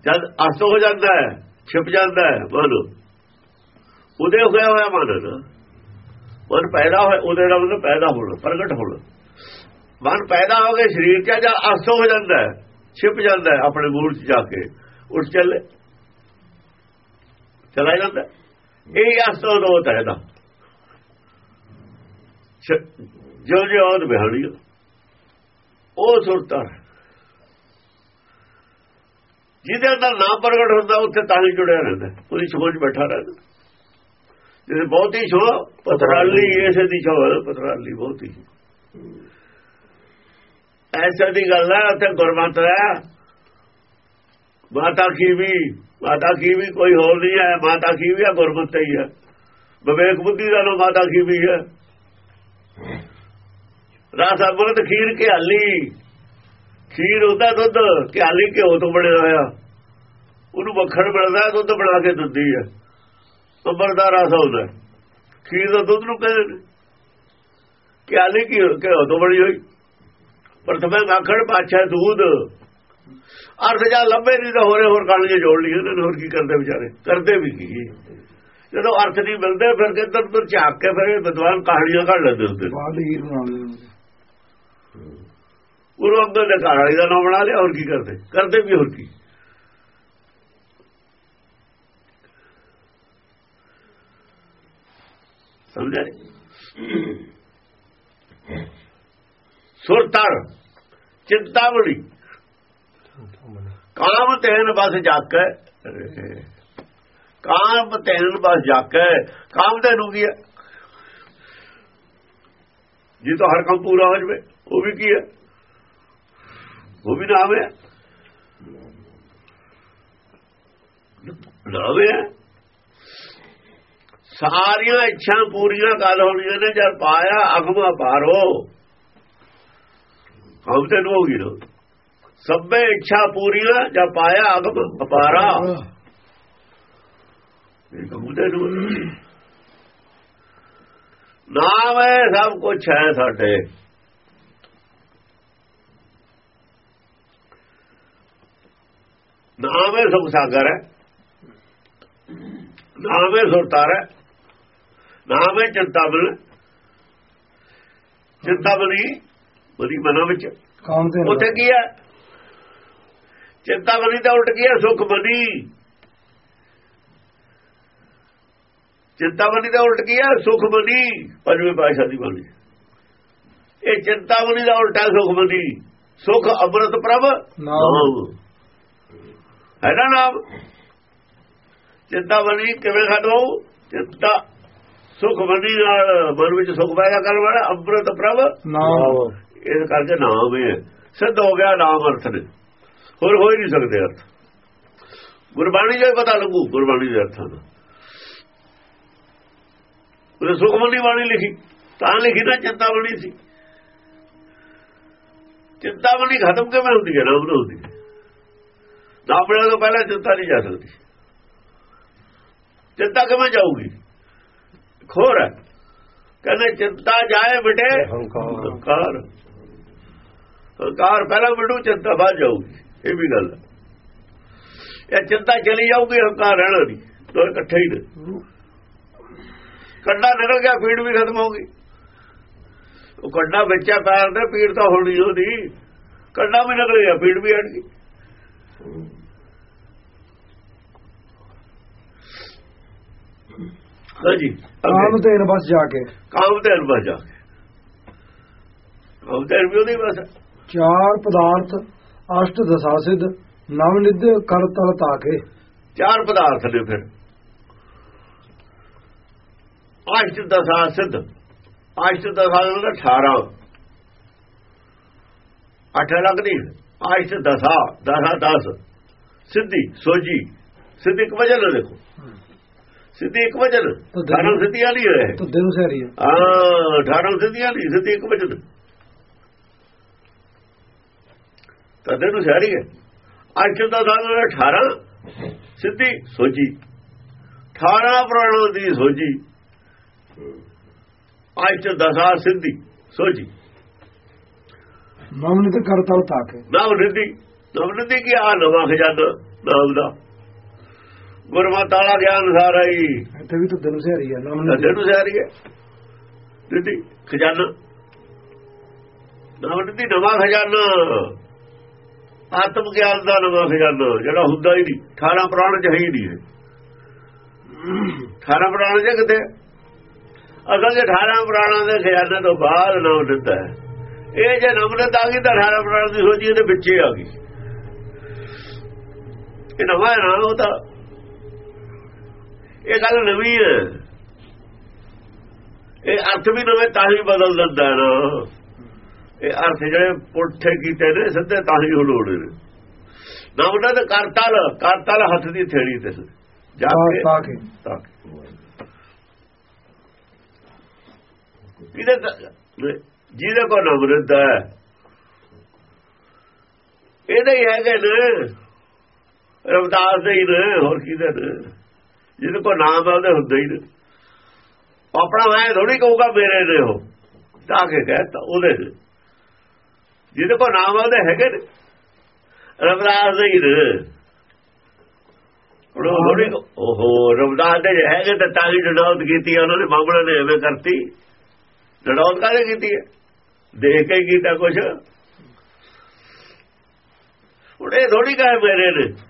ਜਦ ਅਸਤ ਹੋ ਜਾਂਦਾ ਹੈ, ਛਿਪ ਜਾਂਦਾ ਹੈ ਮਨ ਉਹਦੇ ਹੋਇਆ ਹੋਇਆ ਮਨ ਮਨ ਪੈਦਾ ਹੋਇਆ ਉਹਦੇ ਨਾਲ ਮਤਲਬ ਪੈਦਾ ਹੋਣਾ, ਪ੍ਰਗਟ ਹੋਣਾ। ਮਨ ਪੈਦਾ ਹੋ ਕੇ ਸਰੀਰ ਚ ਜਦ ਅਸਤ ਹੋ ਜਾਂਦਾ ਹੈ, ਛਿਪ ਜਾਂਦਾ ਹੈ ਆਪਣੇ ਮੂਲ ਚ ਜਾ ਕੇ, ਉੱਠ ਚੱਲੇ। ਚਲਾ ਜਾਂਦਾ। ਹੈ। ਇਹ ਅਸਤ ਹੋਤ ਹੈ ਦਾ ਜੋ ਜੋ ਔਦ ਬਿਹਾਣੀ ਉਹ ਸੁਰਤਾ ਹੈ ਜਿਹਦੇ ਅੰਦਰ ਨਾਮ ਪ੍ਰਗਟ ਹੁੰਦਾ, ਉੱਥੇ ਤਾਂ ਹੀ ਜੁੜਿਆ ਰਹਿੰਦਾ। ਉਹਦੀ ਸੋਚ ਬੈਠਾ ਰਹਿੰਦਾ। ਜੇ ਬਹੁਤੀ ਛੋ ਪਤਰਾਲੀ, ਇਸੇ ਦੀ ਛੋ ਪਤਰਾਲੀ ਬਹੁਤੀ ਐਸਾ ਦੀ ਗੱਲ ਹੈ, ਉੱਥੇ ਗੁਰਮਤ ਹੈ। ਮਾਤਾ ਕੀ ਵੀ, ਮਾਤਾ ਕੀ ਵੀ ਕੋਈ ਹੋਰ ਨਹੀਂ ਹੈ, ਮਾਤਾ ਕੀ ਵੀ ਹੈ, ਗੁਰਮਤ ਹੀ ਹੈ। ਵਿਵੇਕ ਬੁੱਧੀ ਦਾ ਨਾਮ ਮਾਤਾ ਕੀ ਵੀ ਹੈ। ਰਾਸ ਅਮਰਤ ਖੀਰ ਕੇ ਹਾਲੀ। ਖੀਰ ਹੁੰਦਾ ਦੁੱਧ ਕਿਆਲੀ ਘਿਓ ਤੋਂ ਬਣਿਆ ਹੋਇਆ। ਉਹਨੂੰ ਮੱਖਣ ਮਿਲਦਾ ਦੁੱਧ ਬਣਾ ਕੇ ਦਿੰਦੀ ਹੈ ਅੰਬਰ ਦਾ ਰਸ ਹੁੰਦਾ ਖੀਰ ਦਾ ਦੁੱਧ ਨੂੰ ਕਹਿੰਦੇ ਨੇ। ਕਿਆਲੀ ਘਿਓ ਤੋਂ ਬਣੀ ਹੋਈ। ਪ੍ਰਥਮੇ ਮੱਖਣ, ਪਾਛਾ, ਦੁੱਧ। ਅਰਥ ਜਾਂ ਲੱਭੇ ਨਹੀਂ ਤਾਂ ਹੋਰੇ ਹੋਰ ਕਾਣੀਆਂ ਜੋੜ ਲਈ ਉਹਨਾਂ ਨੇ ਹੋਰ ਕੀ ਕਰਦੇ ਵਿਚਾਰੇ? ਕਰਦੇ ਵੀ ਕੀ? ਜਦੋਂ ਅਰਥ ਨਹੀਂ ਮਿਲਦੇ, ਫਿਰ ਕਿੱਧਰ ਤੋਂ ਝਾਕ ਕੇ ਫਿਰ ਵਿਦਵਾਨ ਕਹਾਣੀਆਂ ਘੜ ਲੈਂਦੇ ਹੁੰਦੇ ਨੇ। ਬਾਲ ਹੀਰ ਬਣਾ ਲੈਂਦੇ ਗੁਰੂ ਅੰਗਦ ਦੇ ਘਰ ਵਾਲੀ ਦਾ ਨਾਮ ਬਣਾ ਲਿਆ, ਹੋਰ ਕੀ ਕਰਦੇ? ਕਰਦੇ ਵੀ ਹੋਰ ਕੀ? ਸਮਝਿਆ ਸੁਰਤਰ ਚਿੰਤਾਵਣੀ ਕਾਮ ਤੈਨ ਬਸ ਜਾਕੈ। ਕਾਮ ਤੈਨ ਬਸ ਜਾਕੈ। ਕਾਮ ਤੈਨੂੰ ਕੀ ਹੈ? ਜੇ ਤਾਂ ਹਰ ਕੰਮ ਪੂਰਾ ਹੋ ਜਵੇ, ਉਹ ਵੀ ਕੀ ਹੈ? ਉਹ ਵੀ ਨਾਮ ਹੈ? ਨਾਮ ਹੈ? ਸਾਰੀਆਂ ਇੱਛਾ ਪੂਰੀਆਂ ਗੱਲ ਹੋਣੀਆਂ ਨੇ, ਜਦ ਪਾਇਆ ਅਗਮਾ ਪਾਰੋ। ਹਮ ਤੇ ਨੂੰ ਹੋਗੀ ਨਾ ਸਭੇ ਇੱਛਾ ਪੂਰੀਆਂ, ਜਦ ਪਾਇਆ ਅਗਮ ਅਪਾਰਾ। ਇਹ ਕਹੂ ਨੂੰ ਨਾਮ ਹੈ, ਸਭ ਕੁਝ ਹੈ ਸਾਡੇ। ਨਾਮ ਹੈ ਸੁਖ ਸਾਗਰ ਹੈ। ਨਾਮ ਹੈ। ਸੁਰਤਾਰ ਹੈ ਨਾਮ ਹੈ ਚਿੰਤਾਮਨ ਚਿੰਤਾਮਨੀ ਉਹਦੀ ਮਨਾਂ ਵਿੱਚ। ਕਾਮ ਤੇ ਉੱਥੇ ਕੀ ਹੈ ਚਿੰਤਾਮਨੀ ਤਾਂ ਉਲਟ ਗਿਆ ਸੁਖ ਬਣੀ ਚਿੰਤਾਮਨੀ ਦਾ ਉਲਟ ਗਿਆ ਸੁਖ ਬਣੀ ਪੰਜਵੇਂ ਪਾਸ਼ਾ ਦੀ ਬਾਣੀ। ਇਹ ਚਿੰਤਾਮਨੀ ਦਾ ਉਲਟਾ ਸੁਖ ਬਣੀ ਸੁਖ ਅੰਮ੍ਰਿਤ ਪ੍ਰਭ ਨਾਮ। ਹੈ ਨਾ ਨਾਮ? ਚਿੰਤਾਮਨੀ ਕਿਵੇਂ ਖਤਮ ਹੋਊ? ਚਿੰਤਾ। ਸੁਖ ਬਣੀ ਨਾਲ ਮਨ ਵਿੱਚ ਸੁਖ ਪੈਦਾ ਕਰਨ ਵਾਲਾ ਅੰਮ੍ਰਿਤ ਪ੍ਰਭ। ਨਾਮ। ਇਸ ਕਰਕੇ ਨਾਮ ਹੈ ਸਿੱਧ ਹੋ ਗਿਆ ਨਾਮ ਅਰਥ ਨੇ। ਹੋਰ ਹੋ ਹੀ ਨਹੀਂ ਸਕਦੇ ਅਰਥ। ਗੁਰਬਾਣੀ ਜੋ ਪਤਾ ਲੱਗੂ ਗੁਰਬਾਣੀ ਦੇ ਅਰਥਾਂ ਦਾ। ਉਹ ਸੁਖਮਨੀ ਬਾਣੀ ਲਿਖੀ। ਤਾਂ ਲਿਖੀ ਨਾ ਚਿੰਤਾਮਣੀ ਸੀ। ਚਿੰਤਾਮਣੀ ਖਤਮ ਕਿਵੇਂ ਹੁੰਦੀ ਹੈ? ਨਾਮ ਨਾਲ ਹੁੰਦੀ ਹੈ। ਮਿਲਣ ਤੋਂ ਪਹਿਲਾਂ ਚਿੰਤਾ ਨਹੀਂ ਜਾ ਸਕਦੀ। ਚਿੰਤਾ ਕਿਵੇਂ ਜਾਊਗੀ? ਖੋਰ ਹੈ। ਕਹਿੰਦੇ ਚਿੰਤਾ ਜਾਏ ਬਿਟੇ ਹੰਕਾਰ ਹੰਕਾਰ ਪਹਿਲਾਂ ਮਿਟੂ ਚਿੰਤਾ ਬਾਅਦ ਜਾਊਗੀ। ਇਹ ਵੀ ਗੱਲ ਹੈ। ਇਹ ਚਿੰਤਾ ਚਲੀ ਜਾਊਗੀ ਹੰਕਾਰ ਰਹਿਣਾ ਨਹੀਂ। ਦੋ ਇਕੱਠੇ ਹੀ ਨੇ। ਕੰਡਾ ਨਿਕਲ ਗਿਆ ਪੀੜ ਵੀ ਖਤਮ ਹੋ ਗਈ। ਉਹ ਕੰਡਾ ਬੱਚਾ ਪੈਰ ਤੇ ਪੀੜ ਤਾਂ ਹੋਣੀ ਉਹਦੀ ਕੰਡਾ ਵੀ ਨਿਕਲ ਗਿਆ ਪੀੜ ਵੀ ਹਟ ਗਈ। ਹਾਂਜੀ ਕਾਮ ਤੇ ਬਸ ਜਾ ਕੇ। ਕਾਮ ਤੇ ਅਨੁਭਵ ਜਾ ਕੇ। ਕਾਮ ਤੇ ਅਨੁਭਵ ਨਹੀਂ ਬਸ। ਚਾਰ ਪਦਾਰਥ ਅਸ਼ਟ ਦਸਾ ਸਿਧ ਨਵ ਨਿਧ ਕਰ ਤਲ ਤਾਕੇ ਚਾਰ ਪਦਾਰਥ ਨੇ ਫਿਰ। ਅਸ਼ਟ ਦਸਾ ਸਿੱਧ ਅਸ਼ਟ ਦਸਾ ਦਾ 18 ਅੱਠ ਲੱਗਦੀ। ਅਸ਼ਟ ਦਸਾ ਦਸਾ 10 ਸਿੱਧੀ ਸੋਜੀ ਸਿੱਧੀ ਇੱਕ ਵਜਨ ਦੇਖੋ। ਸਿੱਧੀ ਇੱਕ ਵਜਨ ਤਾਂ ਦਿਨ- 18 ਸਿੱਧੀਆਂ ਨਹੀਂ ਹੋਏ ਤਾਂ ਦਿਨ ਸਹਿਰੀ ਹੈ ਹਾਂ 18 ਸਿੱਧੀਆਂ ਨਹੀਂ ਸਿੱਧੀ ਇੱਕ ਵਜਨ ਤਦੇ ਨੂੰ ਸਾਰੀ ਹੈ। ਦਸਾ ਦਾ 18 ਸਿੱਧੀ ਸੋਜੀ 18 ਪ੍ਰਾਣਾਂ ਦੀ ਸੋਜੀ ਅਸ਼ਟ ਦਸਾ ਸਿੱਧੀ ਸੋਜੀ ਨਵ ਨਿਧ ਕਰ ਤਲ ਤਾਕੇ ਨਾਮ ਨਿਧੀ ਨਾਮ ਨਿਧੀ ਕੀ ਆ? ਨਵਾਂ ਖਜ਼ਾਨਾ ਨਾਮ ਦਾ। ਗੁਰਮਤਿ ਵਾਲਾ ਗਿਆਨ ਸਾਰਾ ਹੀ। ਇੱਥੇ ਵੀ ਤਾਂ ਦਿਨ ਸਹਿਰੀ ਹੈ ਨਵ ਤਦੇ ਨਿਧ ਨੂੰ ਸਾਰੀ ਹੈ ਨਿਧੀ ਖਜ਼ਾਨਾ। ਨਾਮ ਨਿਧੀ ਨਵਾਂ ਖਜ਼ਾਨਾ। ਆਤਮ ਗਿਆਨ ਦਾ ਨਵਾਂ ਖਜ਼ਾਨਾ ਜਿਹੜਾ ਹੁੰਦਾ ਹੀ ਨਹੀਂ। 18 ਪ੍ਰਾਣ ਚ ਹੈ ਹੀ ਨਹੀਂ ਇਹ। 18 ਪ੍ਰਾਣ ਚ ਕਿਤੇ ਅਸਲ ਜੇ 18 ਪ੍ਰਾਣਾਂ ਦੇ ਖਜ਼ਾਨੇ ਤੋਂ ਬਾਅਦ ਨਾਮ ਦਿੰਦਾ ਹੈ। ਇਹ ਜੇ ਨਮਰਤ ਆ ਗਈ ਤਾਂ 18 ਪ੍ਰਾਣ ਦੀ ਸੋਚੀ ਇਹਦੇ ਵਿੱਚੇ ਆ ਗਈ। ਇਹ ਨਵਾਂ ਨਾ ਉਹ ਤਾਂ ਇਹ ਗੱਲ ਨਵੀਂ ਹੈ। ਇਹ ਅਰਥ ਵੀ ਨਵੇਂ ਤਾਂ ਹੀ ਬਦਲ ਦਿੰਦਾ ਨਾ। ਇਹ ਅਰਥ ਜਿਹੜੇ ਪੁੱਠੇ ਕੀਤੇ ਨੇ ਸਿੱਧੇ ਤਾਂ ਹੀ ਹੁਲੋੜੇ ਨੇ। ਨਾ ਉਹਨਾਂ ਦੇ ਕਰਤਲ ਕਰਤਲ ਹੱਥ ਦੀ ਥੇੜੀ ਤੇ ਜਾ ਕੇ ਤਾਂ ਕਿਹਦੇ ਤੇ- ਜਿਹਦੇ ਕੋ ਨਮਰਤ ਹੈ। ਇਹਦੇ ਹੀ ਹੈਗੇ ਨੇ। ਰਵਦਾਸ ਦੇ ਹੀ ਨੇ ਹੋਰ ਕਿਹਦੇ ਨੇ? ਜਿਹਦੇ ਕੋ ਨਾਮ ਹੈ ਉਹਦੇ ਹੁੰਦੇ ਹੀ ਨੇ। ਆਪਣਾ ਮੈਂ ਥੋੜੀ ਕਹੂਗਾ ਮੇਰੇ ਨੇ ਉਹ। ਤਾਂ ਕੇ ਕਹਤਾ ਉਹਦੇ ਨੇ ਜਿਹਦੇ ਕੋ ਨਾਮ ਹੈ ਉਹਦੇ ਹੈਗੇ ਨੇ। ਰਵਦਾਸ ਦੇ ਹੀ ਨੇ। ਹੁਣ ਓਹੋ, ਰਵਦਾਸ ਦੇ ਹੈਗੇ ਤਾਂ ਤਾਂ ਹੀ ਡਡੌਤ ਕੀਤੀ ਉਹਨਾਂ ਨੇ ਮਾਮਲੇ ਨੇ ਐਵੇਂ ਕਰਤੀ। ਡਡੌਤ ਕਾਹਦੇ ਕੀਤੀ ਹੈ ਦੇਖ ਕੇ ਹੀ ਕੀਤਾ ਕੁਛ। ਹੁਣ ਇਹ ਥੋੜੀ ਕਹੇ ਮੇਰੇ ਨੇ।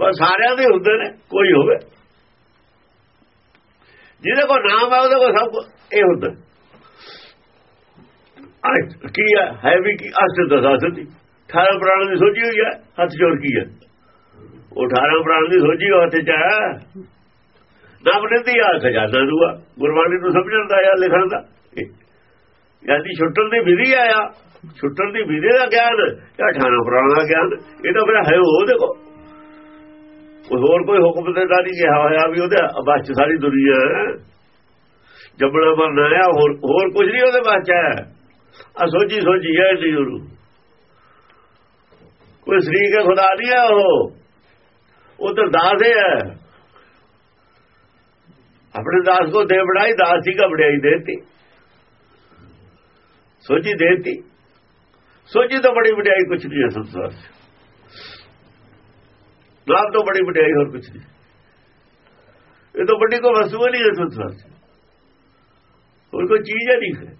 ਬਸ ਸਾਰਿਆਂ ਦੇ ਹੁੰਦੇ ਨੇ, ਕੋਈ ਹੋਵੇ। ਜਿਹਦੇ ਕੋਲ ਨਾਮ ਹੈ, ਉਹਦੇ ਕੋਲ ਸਭ ਕੁਛ, ਇਹ ਹੁੰਦਾ। ਕੀ ਹੈ? ਵੀ ਕੀ? ਅਸਤ ਦਸਾ ਸਤੀ 18 ਪ੍ਰਾਣ ਦੀ ਸੋਝੀ ਹੋਈ ਹੈ, ਹੱਥ ਜੋੜ ਕੀ ਹੈ? ਉਹ 18 ਪ੍ਰਾਣ ਦੀ ਸੋਝੀ ਉਹ ਹੱਥ ਚ ਹੈ। ਨਾ ਨਿੰਦੀ ਆ, ਖਜ਼ਾਨਾ ਦੂਆ। ਗੁਰਬਾਣੀ ਨੂੰ ਸਮਝਣ ਦਾ ਜਾਂ ਲਿਖਣ ਦਾ? ਯਾਨੀ ਛੁੱਟਣ ਦੀ ਵਿਧੀ ਆਇਆ ਛੁੱਟਣ ਦੀ ਵਿਧੀ ਦਾ ਗਿਆਨ, ਜਾਂ 18 ਪ੍ਰਾਣ ਦਾ ਗਿਆਨ। ਇਹ ਤਾਂ ਫਿਰ ਹੈ ਉਹ, ਦੇਖੋ। ਕੋਈ ਹੋਰ ਕੋਈ ਹੁਕਮ ਦੇ ਦਾ ਨਹੀਂ ਕਿਹਾ ਹੋਇਆ ਵੀ ਉਹਦੇ ਬਸ ਚ ਸਾਰੀ ਦੁਨੀਆ ਹੈ। ਜੰਮਣਾ ਮਰਨਾ ਹੈ, ਹੋਰ ਹੋਰ ਕੁਝ ਨਹੀਂ ਉਹਦੇ ਬਾਅਦ ਚ ਹੈ। ਆ ਸੋਚੀ ਸੋਚੀ ਹੈ ਨਹੀਂ ਉਹਨੂੰ ਕੋਈ ਸ਼ਰੀਕ ਹੈ, ਖੁਦਾ ਨਹੀਂ ਹੈ ਉਹ। ਉਹ ਤਾਂ ਦਾਸ ਹੈ ਆਪਣੇ ਦਾਸ ਕੋ ਦੇ ਬੜਾਈ ਦਾਸ ਹੀ ਕਾ ਬੜਾਈ ਦੇਤੀ। ਸੋਚੀ ਦੇਤੀ। ਸੋਚੀ ਤਾਂ ਬੜੀ ਵਡਿਆਈ ਕੁਛ ਨਹੀਂ ਹੈ ਸੰਸਾਰ 'ਚ। ਲਾਭ ਤੋਂ ਬੜੀ ਵਡਿਆਈ ਹੋਰ ਕੁਛ ਨਹੀਂ। ਇਹ ਤਾਂ ਵੱਡੀ ਕੋ ਵਸਤੂ ਨਹੀਂ ਹੈ ਸੰਸਾਰ 'ਚ ਹੋਰ ਕੋਈ ਚੀਜ਼ ਹੈ ਨਹੀਂ ਹੈ।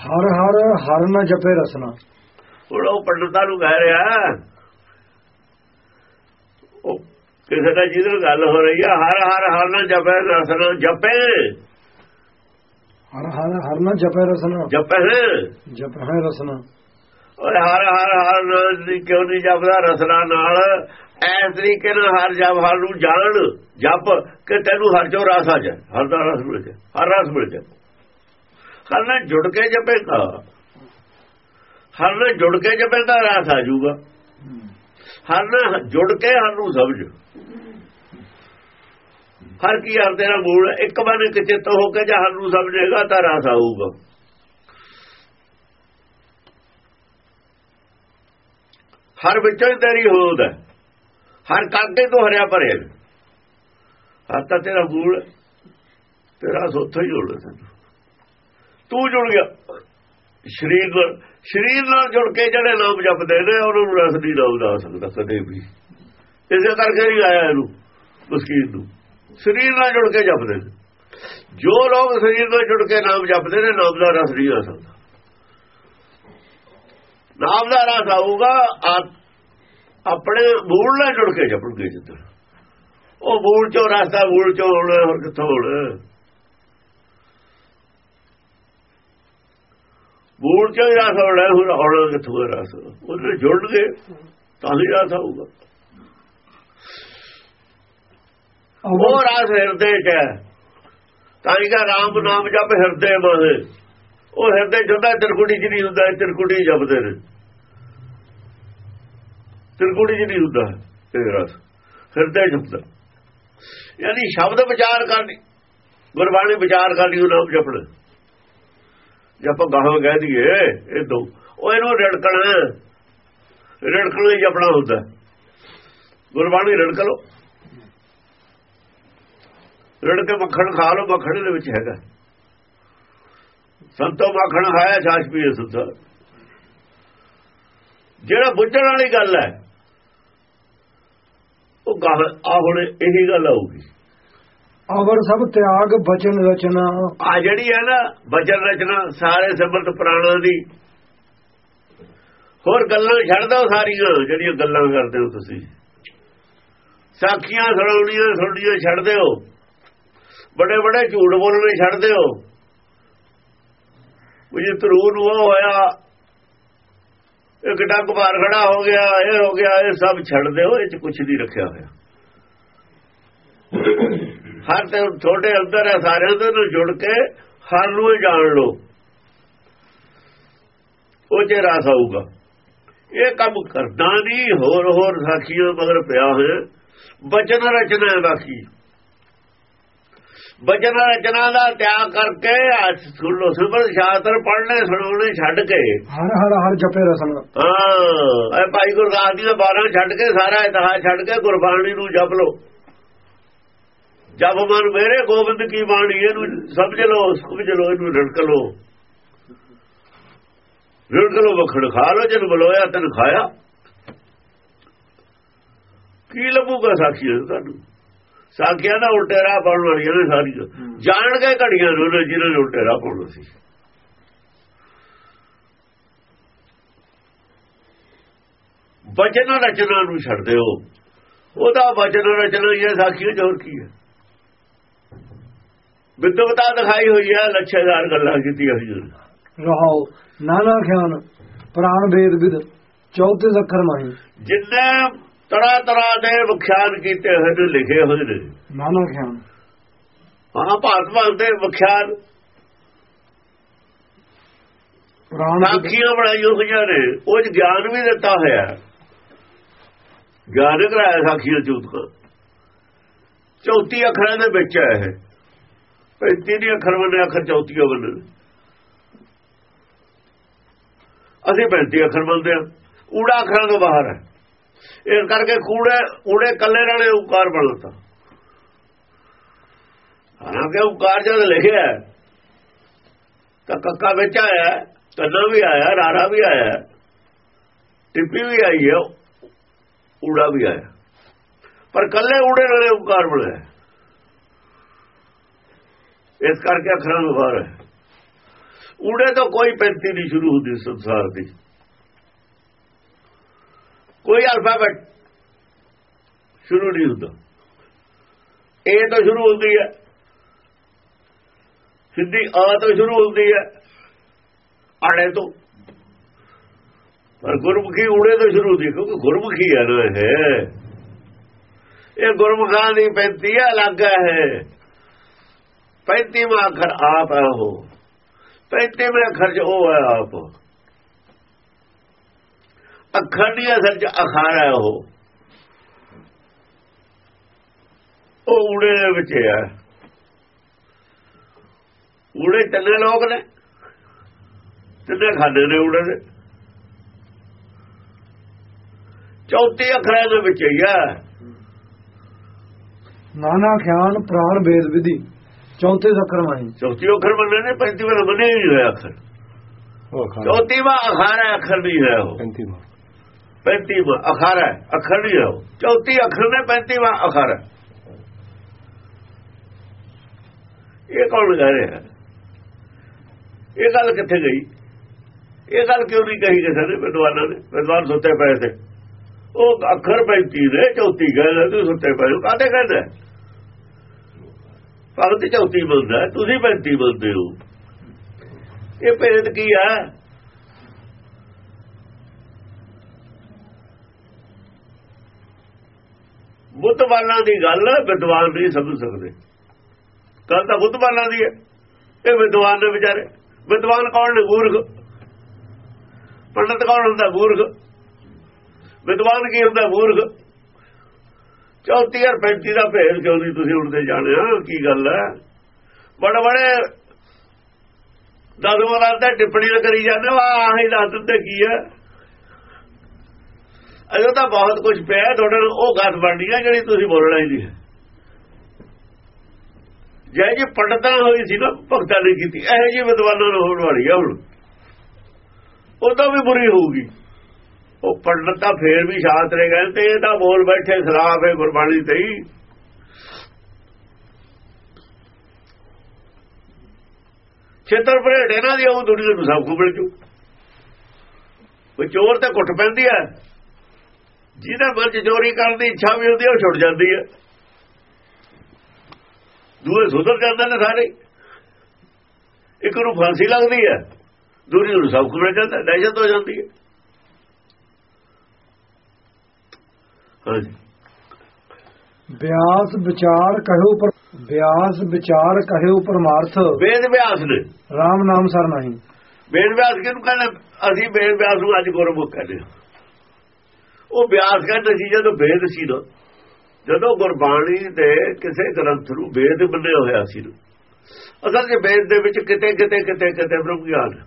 ਹਰ ਹਰ ਹਰ ਨਾ ਜਪੇ ਰਸਨਾ। ਉਹ ਪੰਡਤਾਂ ਨੂੰ ਕਹਿ ਰਿਹਾ ਉਹ ਕਿਸੇ ਦਾ ਜਿਹਦੇ ਨਾਲ ਗੱਲ ਹੋ ਰਹੀ ਹੈ ਹਰ ਹਰ ਹਰ ਨਾ ਜਪੇ ਰਸਨਾ ਜਪੇ। ਹਰ ਹਰ ਹਰ ਨਾ ਜਪੇ ਰਸਨਾ। ਜਪੇ ਜਪ ਹੈ ਰਸਨਾ। ਓਏ ਹਰ ਹਰ ਹਰ ਕਿਉਂ ਨਹੀਂ ਜਪਦਾ ਰਸਨਾ ਨਾਲ? ਐਸ ਤਰੀਕੇ ਨਾਲ ਹਰ ਜਪ ਹਰ ਨੂੰ ਜਾਣ ਜਪ ਕਿ ਤੈਨੂੰ ਹਰ ਚੋਂ ਰਸ ਆ ਜਾ ਹਰ ਦਾ ਰਸ ਮਿਲ ਜਾ ਹਰ ਰਸ ਮਿਲ ਜਾ ਹਰ ਨਾਲ ਜੁੜ ਕੇ ਜਪੇਗਾ। ਹਰ ਨਾਲ ਜੁੜ ਕੇ ਜਪੇਗਾ ਰਸ ਆ ਜਾਊਗਾ। ਹਰ ਨਾਲ ਜੁੜ ਕੇ ਹਰ ਨੂੰ ਸਮਝ। ਹਰ ਕੀ ਹਰ ਤੇਰਾ ਮੂਲ ਇੱਕ ਬਨ ਇੱਕ ਚਿੱਤ ਹੋ ਕੇ ਜੇ ਹਰ ਨੂੰ ਸਮਝੇਗਾ ਤਾਂ ਰਸ ਆਊਗਾ। ਹਰ ਵਿੱਚੋਂ ਹੀ ਤੇਰੀ ਹੋਦ ਹੈ, ਹਰ ਕਾਕੇ ਤੋਂ ਹਰਿਆ ਭਰਿਆ। ਹਰ ਤਾਂ ਤੇਰਾ ਮੂਲ ਤੇਰਾ ਉੱਥੋਂ ਹੀ ਜੁੜਦਾ ਤੈਨੂੰ। ਤੂੰ ਜੁੜ ਗਿਆ। ਸ਼ਰੀਰ ਨਾਲ ਸ਼ਰੀਰ ਨਾਲ ਜੁੜ ਕੇ ਜਿਹੜੇ ਨਾਮ ਜਪਦੇ ਨੇ, ਉਹਨਾਂ ਨੂੰ ਰਸ ਨਹੀਂ ਲਾਉਂਦਾ ਸਕਦਾ ਕਦੇ ਵੀ। ਇਸੇ ਕਰਕੇ ਨਹੀਂ ਆਇਆ ਇਹਨੂੰ, ਮਸਕੀਨ ਨੂੰ। ਸਰੀਰ ਨਾਲ ਜੁੜ ਕੇ ਜਪਦੇ ਨੇ। ਜੋ ਲੋਕ ਸਰੀਰ ਨਾਲ ਜੁੜ ਕੇ ਨਾਮ ਜਪਦੇ ਨੇ, ਨਾਮ ਦਾ ਰਸ ਨਹੀਂ ਆ ਸਕਦਾ। ਨਾਮ ਦਾ ਰਸ ਆਊਗਾ ਆਪਣੇ ਮੂਲ ਨਾਲ ਜੁੜ ਕੇ ਜਪਣਗੇ ਜਿੱਦ। ਉਹ ਮੂਲ ਚੋਂ ਰਸਤਾ ਮੂਲ ਚੋਂ ਹੋਣਾ, ਹੋਰ ਕਿੱਥੋਂ ਹੋਣਾ? ਮੂਲ ਚੋਂ ਹੀ ਰਸ ਹੋਣਾ, ਹੁਣ ਆਉਣਾ ਕਿੱਥੋਂ ਰਸ? ਉਹਨੇ ਜੁੜ ਗਏ ਤਾਂ ਹੀ ਰਸ ਆਊਗਾ। ਉਹ ਰਸ ਹਿਰਦੇ ਚ ਹੈ। ਤਾਂ ਹੀ ਕਾ ਰਾਮ ਨਾਮ ਜਪ ਹਿਰਦੇ ਮਹ ਉਹ ਹਿਰਦੇ ਜੁੰਦਾ ਤਿਰਕੁੜੀ ਚ ਨਹੀਂ ਹੁੰਦਾ ਤਿਰਕੁੜੀ ਜਪਦੇ ਨੇ। ਤਿਰਕੁੜੀ ਚ ਨਹੀਂ ਹੁੰਦਾ ਇਹ ਰਸ। ਹਿਰਦੇ ਜਪਦਾ ਯਾਨੀ ਸ਼ਬਦ ਵਿਚਾਰ ਕਰਨੀ, ਗੁਰਬਾਣੀ ਵਿਚਾਰ ਕਰਨੀ, ਉਹ ਨਾਮ ਜਪਣਾ। ਜੇ ਆਪਾਂ ਗਾਹਾਂ ਕਹਿ ਦਈਏ, ਇਹ ਦੋ, ਉਹ ਇਹਨੂੰ ਰੜਕਣਾ। ਰੜਕਣ ਲਈ ਜਪਣਾ ਹੁੰਦਾ। ਗੁਰਬਾਣੀ ਰੜਕ ਲੋ ਰੜ ਕੇ ਮੱਖਣ ਖਾ ਲੋ ਮੱਖਣ ਦੇ ਵਿੱਚ ਹੈਗਾ। ਸੰਤੋ ਮੱਖਣ ਖਾਇਆ ਛਾਛ ਪੀਏ ਸੁੱਤਾ ਜਿਹੜਾ ਬੁੱਝਣ ਵਾਲੀ ਗੱਲ ਹੈ ਉਹ ਗਾਹ ਆ ਹੁਣ ਇਹੀ ਗੱਲ ਆਊਗੀ। ਅਵਰ ਸਭ ਤਿਆਗ ਬਚਨ ਰਚਨਾ। ਆ ਜਿਹੜੀ ਹੈ ਨਾ ਬਚਨ ਰਚਨਾ ਸਾਰੇ ਸਿਮਰਤ ਪ੍ਰਾਣਾਂ ਦੀ। ਹੋਰ ਗੱਲਾਂ ਛੱਡ ਦਿਓ ਸਾਰੀਆਂ ਜਿਹੜੀਆਂ ਗੱਲਾਂ ਕਰਦੇ ਹੋ ਤੁਸੀਂ। ਸਾਖੀਆਂ ਸੁਣਾਉਣੀਆਂ ਸੁਣੀਆਂ ਛੱਡ ਦਿਓ ਬੜੇ ਬੜੇ ਝੂਠ ਬੋਲਣੇ ਛੱਡ ਦਿਓ ਉਹ ਜੇ ਤਰੂਰ ਨੂੰ ਹੋਇਆ, ਇੱਕ ਡੱਗ ਬਾਹਰ ਖੜਾ ਹੋ ਗਿਆ, ਇਹ ਹੋ ਗਿਆ, ਇਹ ਸਭ ਛੱਡ ਦਿਓ, ਇਹ ਚ ਕੁਝ ਨਹੀਂ ਰੱਖਿਆ ਹੋਇਆ। ਹਰ ਤੇ ਛੋਟੇ ਅੰਦਰ ਹੈ, ਸਾਰਿਆਂ ਦੇ ਨਾਲ ਜੁੜ ਕੇ ਹਰ ਨੂੰ ਜਾਣ ਲਓ। ਉਹ ਜੇ ਰਾਸ ਆਊਗਾ। ਇਹ ਕੰਮ ਕਰਦਾ ਨਹੀਂ ਹੋਰ ਹੋਰ ਸਾਖੀਆਂ ਮਗਰ ਪਿਆ ਹੋਇਆ। ਬਚਨ ਰਚਨਾ ਹੈ ਬਾਕੀ। ਬਚਨ ਰਚਨਾ ਦਾ ਤਿਆਗ ਕਰਕੇ ਸੁਣ ਲੋ ਸਿਮਰ ਸ਼ਾਸਤਰ ਪੜ੍ਹਨੇ ਸੁਣਾਉਣੇ ਛੱਡ ਕੇ। ਹਰ ਹਰ ਹਰ ਜਪੇ ਰਸਨਾ। ਹਾਂ ਇਹ ਭਾਈ ਗੁਰਦਾਸ ਜੀ ਦੇ 12 ਛੱਡ ਕੇ ਸਾਰਾ ਇਤਿਹਾਸ ਛੱਡ ਕੇ ਗੁਰਬਾਣੀ ਨੂੰ ਜਪ ਲੋ ਜਪ ਮਨ ਮੇਰੇ ਗੋਬਿੰਦ ਕੀ ਬਾਣੀ ਇਹਨੂੰ ਸਮਝ ਲਓ ਸਮਝ ਲਓ ਇਹਨੂੰ ਰੜਕ ਲਓ। ਰੜਕ ਲਓ ਵਖੜ ਖਾ ਲਓ ਜਨ ਬਲੋਇਆ ਤਨ ਖਾਇਆ। ਕੀ ਲੱਭੂਗਾ ਸਾਖੀਆਂ ਤੁਹਾਨੂੰ? ਸਾਖੀਆਂ ਦਾ ਉਲਟੇ ਰਾਹ ਪਾਉਣ ਵਾਲੀਆਂ ਨੇ ਸਾਰੀਆਂ ਜਾਣ ਕੇ ਘੜੀਆਂ ਨੂੰ ਜਿਹਨਾਂ ਨੇ ਉਲਟੇ ਰਾਹ ਪਾਉਣਾ ਸੀ। ਬਚਨ ਰਚਨਾ ਨੂੰ ਛੱਡ ਦਿਓ। ਉਹਦਾ ਬਚਨ ਰਚਨਾ ਇਹ ਸਾਖੀਆਂ ਜੋਰ ਕੀ ਹੈ? ਵਿਦਵਤਾ ਦਿਖਾਈ ਹੋਈ ਹੈ ਲੱਛੇਦਾਰ ਗੱਲਾਂ ਕੀਤੀਆਂ ਹੋਈਆਂ ਰਹਾਉ ਨਾਨਾ ਖਿਆਨ ਪ੍ਰਾਣ ਵੇਦ ਵਿਦ ਚੌਥੇ ਅੱਖਰ ਮਾਹੀ। ਜਿੰਨੇ ਤਰ੍ਹਾਂ ਤਰ੍ਹਾਂ ਦੇ ਵਿਖਿਆਨ ਕੀਤੇ ਹੋਏ ਨੇ ਲਿਖੇ ਹੋਏ ਨੇ। ਨਾਨਾ ਖਿਆਨ ਹਾਂ ਭਾਰਤ ਭਾਰਤ ਦੇ ਵਿਖਿਆਨ ਸਾਖੀਆਂ ਬਣਾਈਆਂ ਹੋਈਆਂ ਨੇ ਉਹ ਗਿਆਨ ਵੀ ਦਿੱਤਾ ਹੋਇਆ। ਹੈ। ਗਿਆਨ ਕਰਾਇਆ ਸਾਖੀਆਂ ਚੂਤਕਾ ਚੌਥੀ ਅੱਖਰਾਂ ਦੇ ਵਿੱਚ ਹੈ ਇਹ। ਪੈਂਤੀ ਦੀ ਅੱਖਰ ਬੰਨੇ ਅੱਖਰ ਚੌਥੀਆਂ ਬੰਨੇ। ਅਸੀਂ ਪੈਂਤੀ ਅੱਖਰ ਬੰਦੇ ਆ ਊੜਾ ਅੱਖਰਾਂ ਤੋਂ ਬਾਹਰ ਹੈ। ਇਸ ਕਰਕੇ ਕੂੜੇ ਊੜੇ ਕੱਲੇ ਨਾਲੇ ਓਕਾਰ ਬਣਦਾ ਹਾਲਾਂਕਿ ਓਕਾਰ ਜਦ ਲਿਖਿਆ ਤਾਂ ਕੱਕਾ ਵਿੱਚ ਆਇਆ ਹੈ, ਕੰਨਾ ਵੀ ਆਇਆ ਰਾਰਾ ਵੀ ਆਇਆ ਟਿੱਪੀ ਵੀ ਆਈ ਹੈ ਊੜਾ ਵੀ ਆਇਆ। ਪਰ ਕੱਲੇ ਊੜੇ ਨਾਲੇ ਓਕਾਰ ਬਣਿਆ ਇਸ ਕਰਕੇ ਅੱਖਰਾਂ ਤੋਂ ਬਾਹਰ ਹੈ। ਊੜੇ ਤੋਂ ਕੋਈ ਪੈਂਤੀ ਨਹੀਂ ਸ਼ੁਰੂ ਹੁੰਦੀ ਸੰਸਾਰ ਦੀ। ਕੋਈ ਅਲਫਾਬੈਟ ਸ਼ੁਰੂ ਨਹੀਂ ਹੁੰਦਾ। ਇਹ ਤਾਂ ਸ਼ੁਰੂ ਹੁੰਦੀ ਹੈ। ਸਿੱਧੀ ਆ ਤੋਂ ਸ਼ੁਰੂ ਹੁੰਦੀ ਹੈ। ਆੜੇ ਤੋਂ। ਪਰ ਗੁਰਮੁਖੀ ਉੜੇ ਤੋਂ ਸ਼ੁਰੂ ਹੁੰਦੀ ਕਿਉਂਕਿ ਗੁਰਮੁਖੀ ਹੈ ਨਾ ਹੈ ਇਹ ਗੁਰਮੁਖਾਂ ਦੀ ਪੈਂਤੀ ਹੈ, ਅਲੱਗ ਹੈ ਪੈਂਤੀਵਾਂ ਅੱਖਰ ਆਪ ਹੈ ਉਹ। ਪੈਂਤੀਵੇਂ ਅੱਖਰ ਚ ਉਹ ਹੈ ਆਪ। ਅਖੰਡੀ ਅਸਲ ਚ ਅਖਾਰ ਹੈ ਉਹ। ਉਹ ਉੜੇ ਦੇ ਵਿੱਚ ਹੈ। ਉੜੇ ਤੰਨੇ ਲੋਕ ਨੇ। ਤੰਨੇ ਖਾਂਦੇ ਨੇ ਉੜੇ ਦੇ। ਚੌਥੇ ਅਖਰਾਂ ਦੇ ਵਿੱਚ ਹੀ ਹੈ। ਨਾਨਾ ਖਿਆਨ ਪ੍ਰਾਣ ਬੇਦ ਵਿਧੀ ਚੌਥੇ ਅਖਰ ਮਾਈ ਚੌਥੀ ਅਖਰ ਬੰਨੇ ਨੇ ਪੰਜਵੀਂ ਵਾਰ ਮੰਨੇ ਨਹੀਂ ਹੋਇਆ ਅਖਰ। ਚੌਥੀ ਵਾ ਅਖਰ ਹੈ ਅਖਰ ਨਹੀਂ ਹੈ ਉਹ। ਪੰਜਵੀਂ 35ਵਾਂ ਅਖਰ ਹੈ, ਅਖਰ ਨਹੀਂ ਹੋ ਚੌਥੀ ਅਖਰ ਨੇ 35ਵਾਂ ਅਖਰ। ਹੈ ਇਹ ਕੌਣ ਲਗਾ ਰਿਹਾ ਇਹ ਗੱਲ ਕਿੱਥੇ ਗਈ? ਇਹ ਗੱਲ ਕਿਉਂ ਨਹੀਂ ਕਹੀ ਕਿਸੇ ਨੇ, ਵਿਦਵਾਨਾਂ ਨੇ? ਵਿਦਵਾਨ ਸੁੱਤੇ ਪਏ ਸੀ। ਉਹ ਅੱਖਰ 35 ਦੇ ਚੌਥੀ ਗੱਲ ਤੂੰ ਸੁੱਤੇ ਪਏ। ਹੋ ਕਾਹਦੇ ਕਹਿੰਦਾ ਭਗਤ ਚੌਥੀ ਬੰਦਾ ਤੁਸੀਂ ਪੈਂਤੀ ਬੰਦੇ ਹੋ। ਇਹ ਪੇਰਤ ਕੀ ਆ ਬੁੱਧਵਾਨਾਂ ਦੀ ਗੱਲ ਵਿਦਵਾਨ ਨਹੀਂ ਸਮਝ ਸਕਦੇ। ਗੱਲ ਤਾਂ ਬੁੱਧਵਾਨਾਂ ਦੀ ਹੈ। ਇਹ ਵਿਦਵਾਨ ਨੇ ਵਿਚਾਰੇ। ਵਿਦਵਾਨ ਕੌਣ ਨੇ? ਮੂਰਖ। ਪੰਡਤ ਕੌਣ ਹੁੰਦਾ? ਮੂਰਖ। ਵਿਦਵਾਨ ਕੀ ਹੁੰਦਾ? ਮੂਰਖ। ਚੌਥੀ ਔਰ 35 ਦਾ ਭੇਦ ਕਿਉਂ ਨਹੀਂ ਤੁਸੀਂ ਉੜਦੇ ਜਾਣਿਆ? ਕੀ ਗੱਲ ਹੈ? ਬੜੇ ਬੜੇ ਦਸ ਵਾਰਾਂ ਤੇ ਟਿੱਪਣੀਆਂ ਕਰੀ ਜਾਂਦੇ ਵਾ ਆਹੀ ਦੱਸ ਦਿੰਦੇ ਕੀ ਹੈ? ਅਜੇ ਤਾਂ ਬਹੁਤ ਕੁਝ ਪਿਆ ਤੁਹਾਡੇ ਨਾਲ ਉਹ ਗੱਲ ਬਣਨੀ ਆ ਜਿਹੜੀ ਤੁਸੀਂ ਬੋਲਣਾ ਹੀ ਨਹੀਂ ਹੈ। ਜੈ ਜੀ ਪੰਡਤਾਂ ਹੋਈ ਸੀ ਨਾ, ਭਗਤਾਂ ਨੇ ਕੀਤੀ, ਇਹੋ ਜਿਹੀ ਵਿਦਵਾਨਾਂ ਨੂੰ ਹੋਣ ਵਾਲੀ ਆ ਹੁਣ। ਉਹ ਤਾਂ ਵੀ ਬੁਰੀ ਹੋਊਗੀ। ਉਹ ਪੰਡਤ ਤਾਂ ਫੇਰ ਵੀ ਸ਼ਾਸਤਰੇ ਗਏ ਤੇ ਇਹ ਤਾਂ ਬੋਲ ਬੈਠੇ ਖਿਲਾਫ ਹੈ ਗੁਰਬਾਣੀ ਤੇ ਹੀ। ਛੇਤਰ ਭਰੇਟ ਇਹਨਾਂ ਦੀ ਉਹ ਦੁਨੀਆ ਨੂੰ ਸਭ ਕੁ ਮਿਲ ਜੂ। ਉਹ ਚੋਰ ਤੇ ਘੁੱਟ ਪੈਂਦੀ ਹੈ। ਜਿਹਦੇ ਮਨ ਚ ਚੋਰੀ ਕਰਨ ਦੀ ਇੱਛਾ ਵੀ ਹੁੰਦੀ ਉਹ ਛੁੱਟ ਜਾਂਦੀ ਹੈ ਦੂਏ ਸੁਧਰ ਜਾਂਦੇ ਨੇ ਸਾਰੇ। ਇੱਕ ਨੂੰ ਫਾਂਸੀ ਲੱਗਦੀ ਹੈ ਦੂਰੀ ਨੂੰ ਸਭ ਕੁ ਮਿਲ ਜਾਂਦਾ ਦਹਿਸ਼ਤ ਹੋ ਜਾਂਦੀ ਹੈ ਹਾਂਜੀ। ਵਿਆਸ ਵਿਚਾਰ ਕਹਿਓ ਪਰ ਵਿਆਸ ਵਿਚਾਰ ਕਹਿਓ ਪਰਮਾਰਥ। ਵੇਦ ਵਿਆਸ ਨੇ। RAM ਨਾਮ ਸਰ ਨਹੀਂ। ਵੇਦ ਵਿਆਸ ਕਿਹਨੂੰ ਕਹਿੰਦੇ? ਅਸੀਂ ਵੇਦ ਵਿਆਸ ਨੂੰ ਅੱਜ ਗੁਰਮੁਖ ਕਹਿੰਦੇ ਹਾਂ। ਉਹ ਬਿਆਸ ਕਹਿੰਦੇ ਸੀ ਜਦੋਂ ਵੇਦ ਸੀ ਨਾ, ਜਦੋਂ ਗੁਰਬਾਣੀ ਦੇ ਕਿਸੇ ਗ੍ਰੰਥ ਨੂੰ ਵੇਦ ਬੰਨਿਆ ਹੋਇਆ ਸੀ ਅਸਲ 'ਚ ਵੇਦ ਦੇ ਵਿੱਚ ਕਿਤੇ ਕਿਤੇ ਕਿਤੇ ਕਿਤੇ ਬ੍ਰਹਮ ਗਿਆਨ ਹੈ।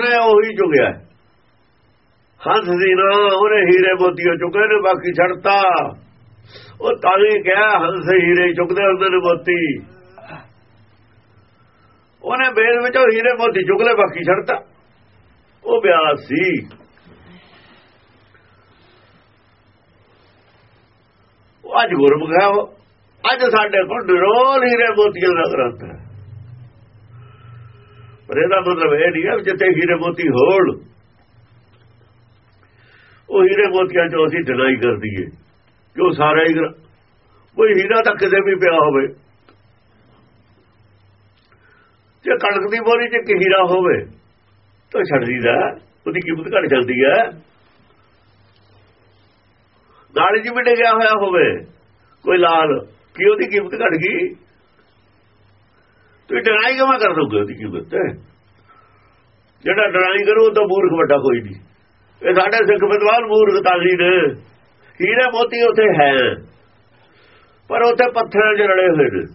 ਨੇ ਉਹੀ ਚੁਗਿਆ ਹੰਸ ਦੀ ਨਾ, ਉਹਨੇ ਹੀਰੇ ਮੋਤੀਆਂ ਚੁਗੇ ਨੇ, ਬਾਕੀ ਛੱਡਤਾ ਉਹ ਤਾਂ ਹੀ ਕਿਹਾ, ਹੰਸ ਹੀਰੇ ਚੁਗਦੇ ਹੁੰਦੇ ਨੇ ਮੋਤੀ। ਉਹਨੇ ਵੇਦ ਵਿੱਚੋਂ ਹੀਰੇ ਮੋਤੀ ਚੁਗ ਲਏ, ਬਾਕੀ ਛੱਡਤਾ ਉਹ ਬਿਆਸ ਸੀ। ਉਹ ਅੱਜ ਗੁਰਮੁਖ ਹੈ ਉਹ ਅੱਜ ਸਾਡੇ ਕੋਲ ਨਿਰੋਲ ਹੀਰੇ ਮੋਤੀਆਂ ਦਾ ਗ੍ਰੰਥ ਹੈ। ਪਰ ਇਹਦਾ ਮਤਲਬ ਇਹ ਨਹੀਂ ਹੈ ਵੀ ਜਿੱਥੇ ਹੀਰੇ ਮੋਤੀ ਹੋਣ, ਉਹ ਹੀਰੇ ਮੋਤੀਆਂ ਚੋਂ ਅਸੀਂ ਡਿਨਾਈ ਕਰ ਦਈਏ ਕਿ ਉਹ ਸਾਰਾ ਹੀ ਕੋਈ ਹੀਰਾ ਤਾਂ ਕਿਤੇ ਵੀ ਪਿਆ ਹੋਵੇ। ਜੇ ਕਣਕ ਦੀ ਬੋਰੀ 'ਚ ਇੱਕ ਹੀਰਾ ਹੋਵੇ, ਤਾਂ ਛੱਡ ਦੀਦਾ ਉਹਦੀ ਕੀਮਤ ਘਟ ਜਾਂਦੀ ਹੈ। ਨਾਲੇ 'ਚ ਵੀ ਡਿੱਗਿਆ ਹੋਇਆ ਹੋਵੇ। ਕੋਈ ਲਾਲ, ਕੀ ਉਹਦੀ ਕੀਮਤ ਘਟ ਗਈ? ਤੁਸੀਂ ਡਰਾਈ ਕਿਵੇਂ ਕਰ ਦੋਗੇ ਉਹਦੀ ਕੀਮਤ ਜਿਹੜਾ ਡਰਾਈ ਕਰੂ, ਉਹ ਤਾਂ ਮੂਰਖ ਵੱਡਾ ਕੋਈ ਨਹੀਂ। ਇਹ ਸਾਡੇ ਸਿੱਖ ਵਿਦਵਾਨ ਮੂਰਖ ਤਾਜ਼ੀ ਨੇ। ਹੀਰੇ ਮੋਤੀ ਉੱਥੇ ਹੈ। ਪਰ ਉੱਥੇ ਪੱਥਰਾਂ 'ਚ ਰਲੇ ਹੋਏ ਨੇ।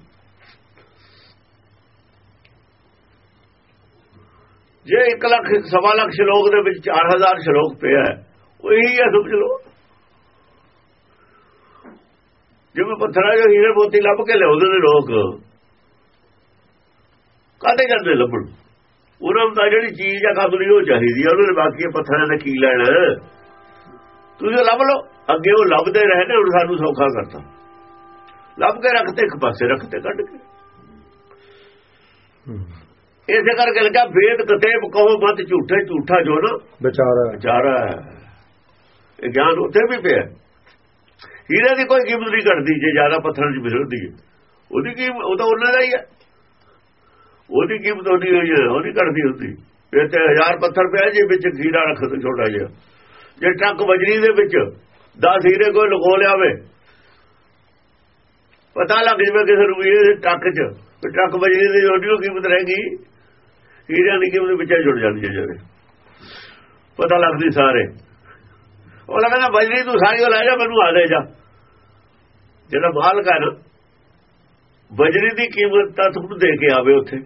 ਜੇ 1 ਲੱਖ, ਸਵਾ ਲੱਖ ਸ਼ਲੋਕ ਦੇ ਵਿੱਚ 4000 ਸ਼ਲੋਕ ਪਿਆ ਉਹੀ ਹੈ ਸਮਝ ਲਓ। ਜਿਵੇਂ ਪੱਥਰਾਂ 'ਚ ਹੀਰੇ ਮੋਤੀ ਲੱਭ ਕੇ ਲਿਆਉਂਦੇ ਨੇ ਲੋਕ। ਕਾਹਦੇ ਕਰਦੇ ਲੱਭਣ? ਉਹਨਾਂ ਦਾ ਜਿਹੜੀ ਚੀਜ਼ ਆ ਕਬਲੀ ਉਹ ਚਾਹੀਦੀ ਆ ਉਹਨਾਂ ਨੇ ਬਾਕੀ ਪੱਥਰਾਂ ਦਾ ਕੀ ਲੈਣਾ? ਤੁਸੀਂ ਲੱਭ ਲਓ। ਅੱਗੇ ਉਹ ਲੱਭਦੇ ਰਹੇ ਨੇ ਹੁਣ ਸਾਨੂੰ ਸੌਖਾ ਕਰਤਾ। ਲੱਭ ਕੇ ਰੱਖਤੇ ਇੱਕ ਪਾਸੇ ਰੱਖਤੇ ਕੱਢ ਕੇ। ਇਸੇ ਕਰਕੇ ਲਗਾ ਵੇਦ ਕਤੇਬ ਕਹੋ ਮਤ ਝੂਠੇ ਝੂਠਾ ਜੋ ਨਾ ਵਿਚਾਰਾ ਵਿਚਾਰਾ ਇਹ ਗਿਆਨ ਉੱਥੇ ਵੀ ਪਿਆ। ਹੀਰੇ ਦੀ ਕੋਈ ਕੀਮਤ ਨਹੀਂ ਘਟਦੀ, ਜੇ ਜ਼ਿਆਦਾ ਪੱਥਰ 'ਚ ਮਿਲਦੀ ਹੈ ਉਹਦੀ ਕੀਮਤ ਉਹ ਤਾਂ ਉਹਨਾਂ ਦਾ ਹੀ ਹੈ ਉਹਦੀ ਕੀਮਤ ਉਹਦੀ ਹੋਈ ਹੈ ਉਹ ਨਹੀਂ ਘਟਦੀ ਹੁੰਦੀ। ਇਹ ਤੇ ਹਜ਼ਾਰ ਪੱਥਰ ਪਿਆ ਜੇ, ਵਿੱਚ ਹੀਰਾ ਰੱਖ ਦੋ ਛੋਟਾ ਜਿਹਾ। ਜੇ ਟਰੱਕ ਵਜਰੀ ਦੇ ਵਿੱਚ 10 ਹੀਰੇ ਕੋਈ ਲਗੋ ਲਿਆਵੇ, ਪਤਾ ਲੱਗ ਜਵੇ ਕਿਸੇ ਨੂੰ ਇਹ ਟਰੱਕ 'ਚ ਟਰੱਕ ਵਜਰੀ ਦੀ ਉਹਦੀ ਕੀਮਤ ਰਹਿ ਗਈ ਹੀਰਿਆਂ ਦੀ ਕੀਮਤ ਵਿੱਚ ਜੁੜ ਜਾਂਦੀ ਹੈ ਜਿਹੜੇ। ਪਤਾ ਲੱਗਦੀ ਸਾਰੇ। ਉਹ ਲੱਗਦਾ ਬਜਰੀ ਤੂੰ ਸਾਰੀ ਉਹ ਲੈ ਜਾ ਮੈਨੂੰ ਆ ਦੇ ਜਾ। ਜਿਹੜਾ ਮਾਲਕ ਹੈ ਨਾ ਬਜਰੀ ਦੀ ਕੀਮਤ ਤਾਂ ਤੁਹਾਨੂੰ ਦੇ ਕੇ ਆਵੇ ਉੱਥੇ।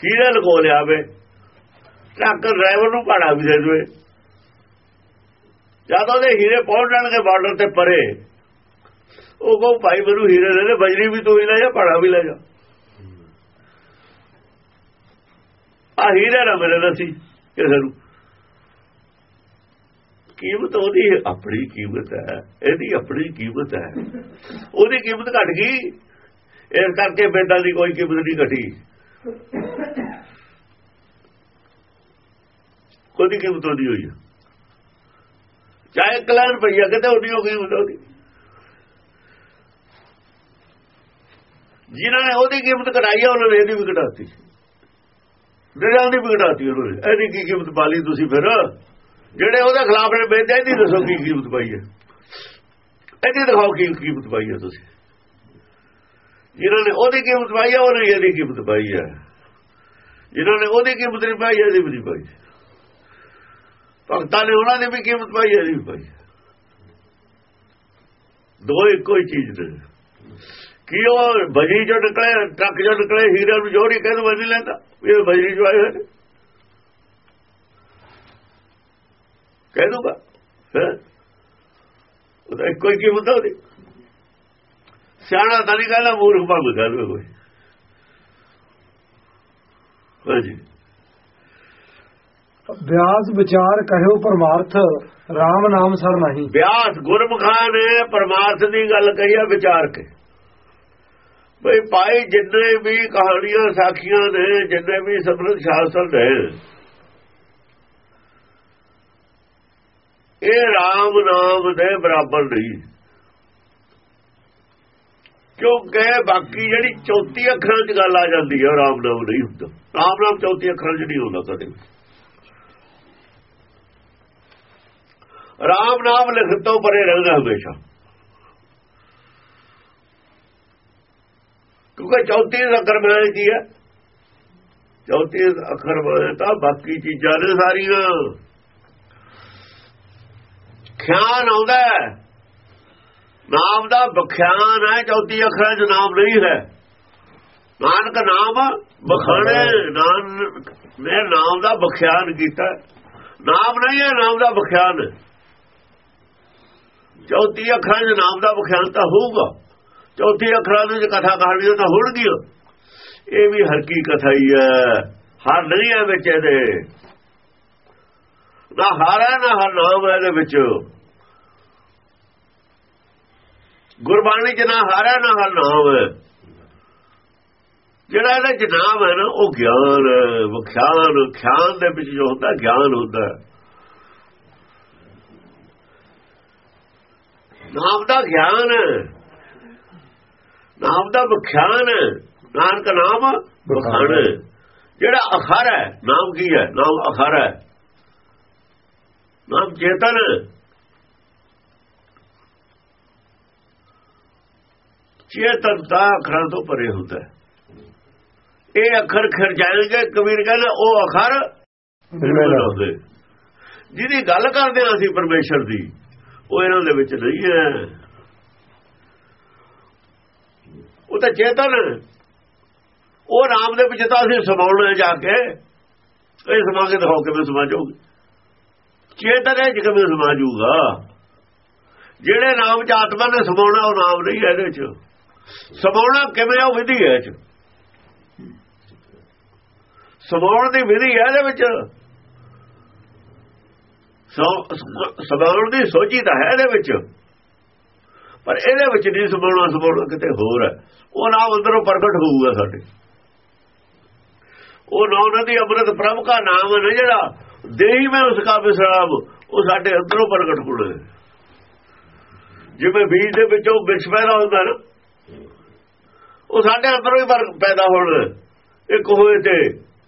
ਹੀਰਾ ਲਗੋ ਲਿਆਵੇ ਟਰੱਕ ਡਰਾਈਵਰ ਨੂੰ ਭਾੜਾ ਵੀ ਦੇ ਦੇਵੇ। ਜਦੋਂ ਦੇ ਹੀਰੇ ਪਹੁੰਚ ਜਾਣਗੇ ਬਾਰਡਰ ਤੇ ਪਰੇ ਉਹ ਕਹੋ ਭਾਈ ਮੈਨੂੰ ਹੀਰੇ ਦੇ ਦੇ ਬਜਰੀ ਵੀ ਤੂੰ ਹੀ ਲੈ ਜਾ ਭਾੜਾ ਵੀ ਲੈ ਜਾ। ਆ ਹੀਰੇ ਨਾ ਮੇਰੇ ਨਸੀ ਕਿਸੇ ਨੂੰ। ਕੀਮਤ ਉਹਦੀ ਆਪਣੀ ਕੀਮਤ ਹੈ, ਇਹਦੀ ਆਪਣੀ ਕੀਮਤ ਹੈ। ਉਹਦੀ ਕੀਮਤ ਘਟ ਗਈ, ਇਸ ਕਰਕੇ ਬੇਦਾਂ ਦੀ ਕੋਈ ਕੀਮਤ ਨਹੀਂ ਘਟੀ। ਕੋਈ ਕੀਮਤ ਉਹਦੀ ਹੋਈ ਚਾਹੇ ਕਲਰ ਪਈਆ ਕਿਤੇ ਉਹਦੀ ਹੋ ਗਈ ਉਹਦੀ। ਜਿਨ੍ਹਾਂ ਨੇ ਉਹਦੀ ਕੀਮਤ ਘਟਾਈ ਹੈ ਉਹਨਾਂ ਨੇ ਇਹਦੀ ਵੀ ਘਟਾਤੀ। ਜਿਹੜਾ ਦੀ ਵੀ ਘਟਾਤੀ ਉਹਨਾਂ। ਨੇ ਇਹਦੀ ਕੀ ਕੀਮਤ ਪਾਲੀ ਤੁਸੀਂ ਫਿਰ? ਜਿਹੜੇ ਉਹਦੇ ਖਿਲਾਫ ਨੇ ਵੇਚਦੇ ਇਹਦੀ ਦੱਸੋ ਕੀ ਕੀਮਤ ਪਾਈ ਹੈ। ਇਹਦੀ ਦਿਖਾਓ ਕੀ ਕੀਮਤ ਪਾਈ ਹੈ ਤੁਸੀਂ। ਜਿਨ੍ਹਾਂ ਨੇ ਉਹਦੀ ਕੀਮਤ ਪਾਈ ਹੈ, ਉਹਨੇ ਇਹਦੀ ਕੀਮਤ ਪਾਈ ਹੈ। ਜਿਨ੍ਹਾਂ ਨੇ ਉਹਦੀ ਕੀਮਤ ਨਹੀਂ ਪਾਈ, ਇਹਦੀ ਵੀ ਪਾਈ। ਭਗਤਾਂ ਨੇ ਉਹਨਾਂ ਨੇ ਵੀ ਕੀਮਤ ਪਾਈ, ਇਹਦੀ ਵੀ ਪਾਈ। ਦੋ ਇੱਕੋ ਹੀ ਚੀਜ਼ ਨੇ। ਕੀ ਉਹ ਬਜੀ ਚੋਂ ਨਿਕਲੇ, ਟਰੱਕ ਚੋਂ ਨਿਕਲੇ ਹੀਰੇ ਨੂੰ ਜੋੜੀ ਕਹਿੰਦੇ, ਮੈਂ ਨਹੀਂ ਲੈਂਦਾ। ਇਹ ਬਜਰੀ ਚੋਂ ਆਏ ਹੋਏ ਕਹਿ ਦੂਗਾ ਉਹਦਾ ਇੱਕੋ ਹੀ ਕੀਮਤ ਉਹਦੀ। ਸਿਆਣਾ ਤਾਂ ਨਹੀਂ ਕਹਿੰਦਾ ਮੂਰਖ ਭੰਗ ਕਰਵੇ ਕੋਈ। ਹਾਂਜੀ ਵਿਆਸ ਵਿਚਾਰ ਕਹਿਓ ਪਰਮਾਰਥ RAM ਨਾਮ ਸਰ ਨਹੀਂ। ਵਿਆਸ ਗੁਰਮੁਖਾਂ ਨੇ ਪਰਮਾਰਥ ਦੀ ਗੱਲ ਕਹੀ ਆ ਵਿਚਾਰ ਕੇ। ਬਈ ਭਾਈ ਜਿੰਨੇ ਵੀ ਕਹਾਣੀਆਂ ਸਾਖੀਆਂ ਨੇ ਜਿੰਨੇ ਵੀ ਸਮਰਥ ਸ਼ਾਸਤਰ ਨੇ ਇਹ RAM ਨਾਮ ਦੇ ਬਰਾਬਰ ਨਹੀਂ। ਕਿਉਂਕਿ ਬਾਕੀ ਜਿਹੜੀ ਚੌਥੀ ਅੱਖਰਾਂ 'ਚ ਗੱਲ ਆ ਜਾਂਦੀ ਹੈ ਰਾਮ ਨਾਮ ਨਹੀਂ ਹੁੰਦਾ। ਰਾਮ ਨਾਮ ਚੌਥੀ ਅੱਖਰਾਂ 'ਚ ਨਹੀਂ ਹੁੰਦਾ ਕਦੇ ਰਾਮ ਨਾਮ ਲਿਖਣ ਤੋਂ ਪਰੇ ਰਹਿੰਦਾ ਹਮੇਸ਼ਾ। ਕਿਉਂਕਿ ਚੌਥੀ ਅੱਖਰ ਮੈਂ ਕੀ ਹੈ ਚੌਥੀ ਅੱਖਰ ਮੈਂ ਤਾਂ ਬਾਕੀ ਚੀਜ਼ਾਂ ਨੇ ਸਾਰੀਆਂ। ਖਿਆਨ ਆਉਂਦਾ ਨਾਮ ਦਾ ਬਖਿਆਨ ਹੈ ਚੌਥੀ ਅੱਖਰਾਂ 'ਚ ਨਾਮ ਨਹੀਂ ਹੈ। ਨਾਨਕ ਨਾਮ ਬਖਾਣੇ ਨਾਨਕ ਨੇ ਨਾਮ ਦਾ ਬਖਿਆਨ ਕੀਤਾ। ਨਾਮ ਨਹੀਂ ਹੈ, ਨਾਮ ਦਾ ਬਖਿਆਨ ਚੌਥੀ ਅੱਖਰਾਂ 'ਚ ਨਾਮ ਦਾ ਬਖਿਆਨ ਤਾਂ ਹੋਊਗਾ। ਚੌਥੀ ਅੱਖਰਾਂ ਵਿੱਚ ਕਥਾ ਕਹਾਣੀਆਂ ਤਾਂ ਹੋਣਗੀਆਂ। ਇਹ ਵੀ ਹਰਕੀ ਕਥਾ ਹੀ ਹੈ। ਹਰ ਨਹੀਂ ਹੈ ਵਿੱਚ ਇਹਦੇ। ਨਾ ਹਾਰਾ ਨਾ ਹਰ ਨਾਮ ਹੈ ਇਹਦੇ ਵਿੱਚ। ਗੁਰਬਾਣੀ ਚ ਨਾ ਹਾਰਾ ਨਾ ਹਰ ਨਾਮ ਜਿਹੜਾ ਇਹਦੇ ਚ ਨਾਮ ਹੈ ਨਾ ਉਹ ਗਿਆਨ ਵਿਖਿਆਨ ਖਿਆਨ ਦੇ ਵਿੱਚ ਜੋ ਹੁੰਦਾ ਗਿਆਨ ਹੁੰਦਾ। ਨਾਮ ਦਾ ਗਿਆਨ ਨਾਮ ਦਾ ਵਿਖਿਆਨ ਨਾਨਕ ਨਾਮ ਬਖਾਣ ਜਿਹੜਾ ਅਖਰ ਹੈ ਨਾਮ ਕੀ ਹੈ? ਨਾਮ ਅਖਰ ਹੈ। ਨਾਮ ਚੇਤਨ। ਚੇਤਨ ਦਾ ਅੱਖਰਾਂ ਤੋਂ ਪਰੇ ਹੁੰਦਾ ਹੈ। ਇਹ ਅੱਖਰ ਖਿਰ ਜਾਣਗੇ ਕਬੀਰ ਕਹਿੰਦਾ ਉਹ ਅੱਖਰ ਜਿਹਦੀ ਗੱਲ ਕਰਦੇ ਅਸੀਂ ਪਰਮੇਸ਼ਰ ਦੀ ਉਹ ਇਹਨਾਂ ਦੇ ਵਿੱਚ ਨਹੀਂ ਹੈ। ਉਹ ਤਾਂ ਚੇਤਨ। ਉਹ ਨਾਮ ਦੇ ਵਿੱਚ ਤਾਂ ਅਸੀਂ ਸਮਾਉਣਾ ਜਾ ਕੇ ਇਹ ਸਮਾ ਕੇ ਦਿਖਾਓ ਕਿਵੇਂ ਸਮਾ ਜਾਊਗੀ ਚੇਤਨ ਹੈ ਜਿਵੇਂ ਸਮਾ ਜਾਊਗਾ ਜਿਹੜੇ ਨਾਮ ਚ ਆਤਮਾ ਨੇ ਸਮਾਉਣਾ ਉਹ ਨਾਮ ਨਹੀਂ ਹੈ ਇਹਦੇ ਚ। ਸਮਾਉਣਾ ਕਿਵੇਂ ਉਹ ਵਿਧੀ ਹੈ ਚ? ਸਮਾਉਣ ਦੀ ਵਿਧੀ ਹੈ ਇਹਦੇ ਵਿੱਚ? ਸਮਾਉਣ ਦੀ ਸੋਚੀ ਤਾਂ ਹੈ ਇਹਦੇ ਵਿੱਚ। ਪਰ ਇਹਦੇ ਵਿੱਚ ਨਹੀਂ ਸਮਾਉਣਾ ਸਮਾਉਣਾ ਕਿਤੇ ਹੋਰ ਹੈ। ਉਹ ਨਾਮ ਅੰਦਰੋਂ ਪ੍ਰਗਟ ਹੋਊਗਾ ਸਾਡੇ। ਉਹ ਨਾ ਉਹਨਾਂ ਦੀ ਅੰਮ੍ਰਿਤ ਪ੍ਰਭ ਦਾ ਨਾਮ ਹੈ ਜਿਹੜਾ, ਦੇਹੀ ਮੈਂ ਉਸ ਕਾ ਵਿਸਰਾਮ ਉਹ ਸਾਡੇ ਅੰਦਰੋਂ ਪ੍ਰਗਟ ਹੋਣਾ ਜਿਵੇਂ ਬੀਜ ਦੇ ਵਿੱਚੋਂ ਵਿਕਸ ਪੈਦਾ ਹੁੰਦਾ ਨਾ ਉਹ ਸਾਡੇ ਅੰਦਰੋਂ ਹੀ ਵਰਗ ਪੈਦਾ ਹੋਣਾ। ਇੱਕ ਹੋਏ ਤੇ,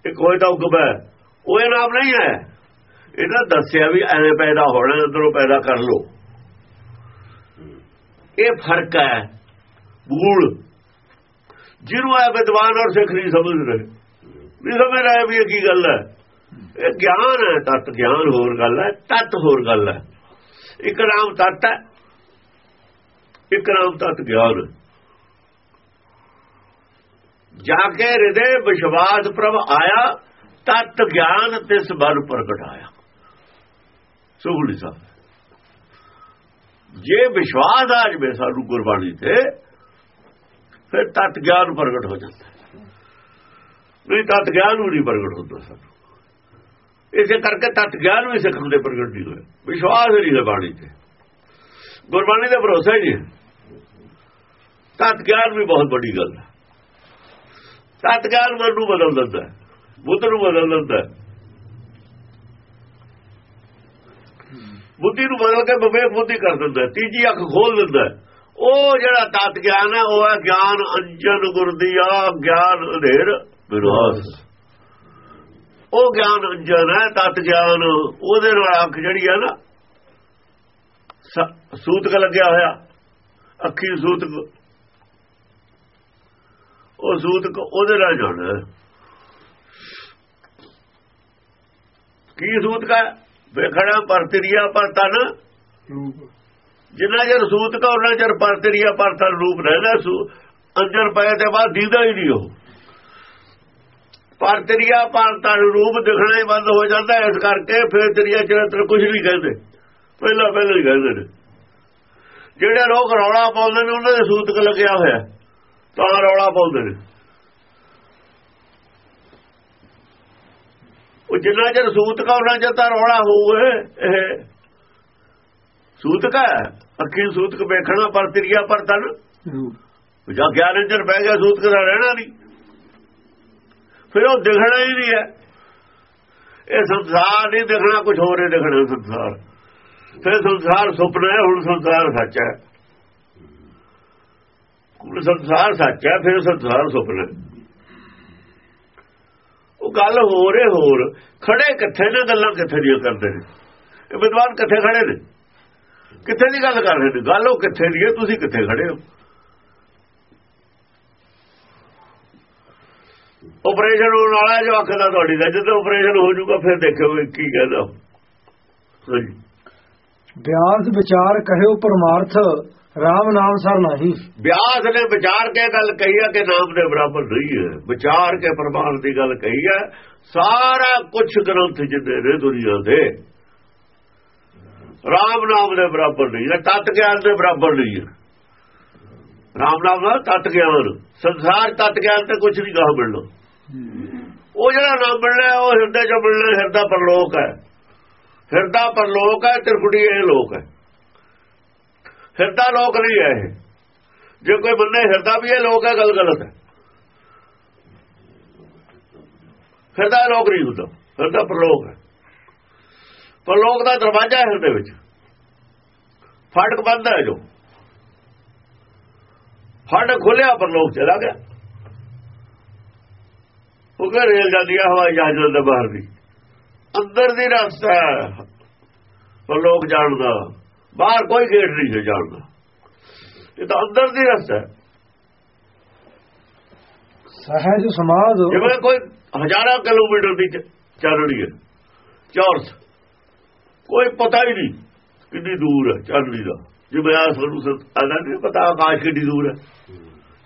ਇੱਕ ਹੋਏ ਤਾਂ ਉਗਬਾ ਉਹ ਇਹ ਨਾਮ ਨਹੀਂ ਹੈ। ਇਹਨਾਂ ਦੱਸਿਆ ਵੀ ਐਵੇਂ ਪੈਦਾ ਹੋਣਾ, ਅੰਦਰੋਂ ਪੈਦਾ ਕਰ ਲੋ ਇਹ ਫ਼ਰਕ ਹੈ। ਮੂਲ। ਜਿਹਨੂੰ ਹੈ ਵਿਦਵਾਨ ਔਰ ਸਿੱਖ ਨਹੀਂ ਸਮਝ ਰਹੇ ਨਹੀਂ ਸਮਝ ਰਹੇ ਵੀ ਇਹ ਕੀ ਗੱਲ ਹੈ। ਇਹ ਗਿਆਨ ਹੈ, ਤਤ ਗਿਆਨ ਹੋਰ ਗੱਲ ਹੈ, ਤਤ ਹੋਰ ਗੱਲ ਹੈ। ਇੱਕ ਨਾਮ ਤਤ ਹੈ, ਇੱਕ ਨਾਮ ਤਤ ਗਿਆਨ ਜਾ ਕੇ ਹਿਰਦੇ ਵਿਸ਼ਵਾਸ ਪ੍ਰਭ ਆਇਆ, ਤਤ ਗਿਆਨ ਤਿਸ ਬਲ ਪ੍ਰਗਟ ਆਇਆ। ਸੁਗੜੀ ਸਾਹਿਬ, ਜੇ ਵਿਸ਼ਵਾਸ ਆ ਜਵੇ ਸਾਨੂੰ ਗੁਰਬਾਣੀ ਤੇ, ਫਿਰ ਤਤ ਗਿਆਨ ਪ੍ਰਗਟ ਹੋ ਜਾਂਦਾ ਨਹੀਂ, ਤਤ ਗਿਆਨ ਨੂੰ ਨਹੀਂ ਪ੍ਰਗਟ ਹੁੰਦਾ ਸਾਨੂੰ। ਇਸੇ ਕਰਕੇ ਤਤ ਗਿਆਨ ਵੀ ਸਿੱਖਣ ਦੇ ਪ੍ਰਗਟ ਨਹੀਂ ਹੋਇਆ। ਵਿਸ਼ਵਾਸ ਨਹੀਂ ਹੈ ਬਾਣੀ ਤੇ। ਗੁਰਬਾਣੀ ਦਾ ਭਰੋਸਾ ਹੀ ਨਹੀਂ ਤਤ ਗਿਆਨ ਵੀ ਬਹੁਤ ਵੱਡੀ ਗੱਲ ਹੈ। ਤਤ ਗਿਆਨ ਮਨ ਨੂੰ ਬਦਲ ਦਿੰਦਾ ਬੁੱਧ ਨੂੰ ਬਦਲ ਦਿੰਦਾ ਬੁੱਧੀ ਨੂੰ ਬਦਲ ਕੇ ਵਿਵੇਕ ਬੁੱਧੀ ਕਰ ਦਿੰਦਾ ਤੀਜੀ ਅੱਖ ਖੋਲ ਦਿੰਦਾ ਉਹ ਜਿਹੜਾ ਤਤ ਗਿਆਨ ਹੈ, ਉਹ ਹੈ ਗਿਆਨ ਅੰਜਨ ਗੁਰਦੀਆ ਗਿਆਨ ਅਧੇਰ ਵਿਨਾਸ਼। ਉਹ ਗਿਆਨ ਅੰਜਨ ਹੈ, ਤਤ ਗਿਆਨ, ਉਹਦੇ ਨਾਲ ਅੱਖ ਜਿਹੜੀ ਹੈ ਨਾ ਸੂਤਕ ਲੱਗਿਆ ਹੋਇਆ। ਅੱਖੀ ਸੂਤਕ ਉਹ ਸੂਤਕ ਉਹਦੇ ਨਾਲ ਜਾਣਾ। ਕੀ ਸੂਤਕ ਹੈ ਵੇਖਣਾ ਪਰਤਰੀਆ ਪਰ ਤਨ ਜਿੰਨਾ ਜਰ ਸੂਤ ਕਾ ਉਹਨਾਂ ਜਰ ਪਰਤਰੀਆ ਪਰ ਤਨ ਰੂਪ ਰਹਿਣਾ ਸੂ ਅੰਦਰ ਪਏ ਤੇ ਬਾਅਦ ਦੀਦਾ ਹੀ ਨਹੀਂ ਉਹ। ਪਰਤਰੀਆ ਪਰ ਤਨ ਰੂਪ ਦਿਖਣਾ ਹੀ ਬੰਦ ਹੋ ਜਾਂਦਾ। ਇਸ ਕਰਕੇ ਫਿਰ ਤਰੀਆ ਚਰਿੱਤਰ ਕੁਝ ਨਹੀਂ ਕਹਿੰਦੇ। ਪਹਿਲਾਂ ਪਹਿਲਾਂ ਹੀ ਕਹਿੰਦੇ ਨੇ। ਜਿਹੜੇ ਲੋਕ ਰੌਲਾ ਪਾਉਂਦੇ ਨੇ ਉਹਨਾਂ ਦੇ ਸੂਤਕ ਲੱਗਿਆ ਹੋਇਆ। ਤਾਂ ਰੌਲਾ ਪਾਉਂਦੇ ਨੇ। ਉਹ ਜਿੰਨਾ ਚਿਰ ਸੂਤਕਾ ਉਹਨਾਂ ਚਿਰ ਤਾਂ ਰੌਲਾ ਹੋਊਗਾ। ਇਹ ਸੂਤਕਾ ਅੱਖੀ ਸੂਤਕ ਵੇਖਣਾ ਪਰ ਤਰੀਆ ਪਰ ਤਨ ਜਾਂ ਗਿਆਨ ਅੰਦਰ ਬਹਿ ਗਿਆ ਸੂਤਕ ਦਾ ਰਹਿਣਾ ਨਹੀਂ। ਫਿਰ ਉਹ ਦਿਖਣਾ ਹੀ ਨਹੀਂ ਹੈ। ਇਹ ਸੰਸਾਰ ਨਹੀਂ ਦਿਖਣਾ ਕੁਝ ਹੋਰ ਹੀ ਦਿਖਣਾ ਸੰਸਾਰ। ਫਿਰ ਸੰਸਾਰ ਸੁਪਨਾ ਹੈ ਹੁਣ ਸੰਸਾਰ ਸੱਚ ਹੈ। ਸੰਸਾਰ ਸੱਚ ਹੈ, ਫਿਰ ਸੰਸਾਰ ਸੁਪਨਾ ਉਹ ਗੱਲ ਹੋਰ ਹੈ ਹੋਰ। ਖੜੇ ਕਿੱਥੇ ਨੇ, ਗੱਲਾਂ ਕਿੱਥੇ ਦੀਆਂ ਕਰਦੇ ਨੇ? ਇਹ ਵਿਦਵਾਨ ਕਿੱਥੇ ਖੜੇ ਨੇ? ਕਿੱਥੇ ਦੀ ਗੱਲ ਕਰ ਰਹੇ ਨੇ? ਗੱਲ ਉਹ ਕਿੱਥੇ ਦੀ ਹੈ? ਤੁਸੀਂ ਕਿੱਥੇ ਖੜੇ ਹੋ? ਆਪਰੇਸ਼ਨ ਹੋਣ ਵਾਲਾ ਜੋ ਅੱਖ ਦਾ ਤੁਹਾਡੀ ਦਾ। ਜਦੋਂ ਆਪਰੇਸ਼ਨ ਹੋ ਜਾਊਗਾ, ਫਿਰ ਦੇਖੋ ਕੀ ਕਹਿੰਦਾ। ਹਾਂਜੀ। ਬਿਆਸ ਵਿਚਾਰ ਕਹਿਓ ਪਰਮਾਰਥ। ਰਾਮ ਨਾਮ ਸਰ ਨਹੀਂ। ਵਿਆਸ ਨੇ ਵਿਚਾਰ ਕੇ ਗੱਲ ਕਹੀ ਹੈ ਕਿ ਨਾਮ ਦੇ ਬਰਾਬਰ ਨਹੀਂ ਹੈ। ਵਿਚਾਰ ਕੇ ਪ੍ਰਮਾਣ ਦੀ ਗੱਲ ਕਹੀ ਹੈ ਸਾਰਾ ਕੁਝ ਗ੍ਰੰਥ ਜਿੰਦੇ ਨੇ ਦੁਨੀਆ ਦੇ। ਰਾਮ ਨਾਮ ਦੇ ਬਰਾਬਰ ਨਹੀਂ ਹੈ, ਤਤ ਗਿਆਨ ਦੇ ਬਰਾਬਰ ਨਹੀਂ ਹੈ। ਰਾਮ ਨਾਮ ਦਾ ਤਤ ਗਿਆਨ। ਸੰਸਾਰ ਤਤ ਗਿਆਨ ਤੇ ਕੁਝ ਨਹੀਂ ਕਹਾ ਮਿਲਣਾ। ਉਹ ਜਿਹੜਾ ਨਾਮ ਮਿਲਣਾ, ਉਹ ਹਿਰਦੇ ਚੋਂ ਮਿਲਣਾ, ਹਿਰਦਾ ਪਰਲੋਕ ਹੈ। ਹਿਰਦਾ ਪਰਲੋਕ ਹੈ ਤਿਰਕੁੜੀ ਇਹ ਲੋਕ ਹੈ। ਹਿਰਦਾ ਲੋਕ ਨਹੀਂ ਹੈ ਇਹ। ਜੇ ਕੋਈ ਬੰਦੇ ਹਿਰਦਾ ਵੀ ਇਹ ਲੋਕ ਹੈ, ਗੱਲ ਗਲਤ ਹੈ। ਹਿਰਦਾ ਲੋਕ ਨਹੀਂ ਹੁੰਦਾ, ਹਿਰਦਾ ਪਰਲੋਕ ਹੈ। ਪਰਲੋਕ ਦਾ ਦਰਵਾਜ਼ਾ ਹੈ ਹਿਰਦੇ ਵਿੱਚ। ਫਾਟਕ ਬੰਦ ਹੈ ਜੋ। ਫਾਟਕ ਖੁੱਲਿਆ, ਪਰਲੋਕ ਚਲਾ ਗਿਆ। ਉਹ ਕਹ, ਰੇਲ ਜਾਂਦੀ ਹੈ ਹਵਾਈ ਜਹਾਜ਼ ਦੇ ਬਾਹਰ ਦੀ। ਅੰਦਰ ਦੀ ਰਸਤਾ ਹੈ। ਪਰ ਲੋਕ ਜਾਣਦਾ। ਬਾਹਰ ਕੋਈ ਗੇਟ ਨਹੀਂ ਹੈ ਜਾਣਦਾ ਇਹ ਤਾਂ ਅੰਦਰ ਦੀ ਰਸਤਾ ਹੈ। ਸਹਿਜ ਸਮਾਧ ਜਿਵੇਂ ਕੋਈ ਹਜ਼ਾਰਾਂ ਕਿਲੋਮੀਟਰ ਦੀ ਚੱਲਣੀ ਹੈ ਚੌਰਸ। ਕੋਈ ਪਤਾ ਹੀ ਨਹੀਂ ਕਿੰਨੀ ਦੂਰ ਹੈ ਚੱਲਣੀ ਦਾ। ਜਿਵੇਂ ਆ ਸਾਨੂੰ ਆਦਾ ਨਹੀਂ ਪਤਾ ਆਕਾਸ਼ ਕਿੰਨੀ ਦੂਰ ਹੈ।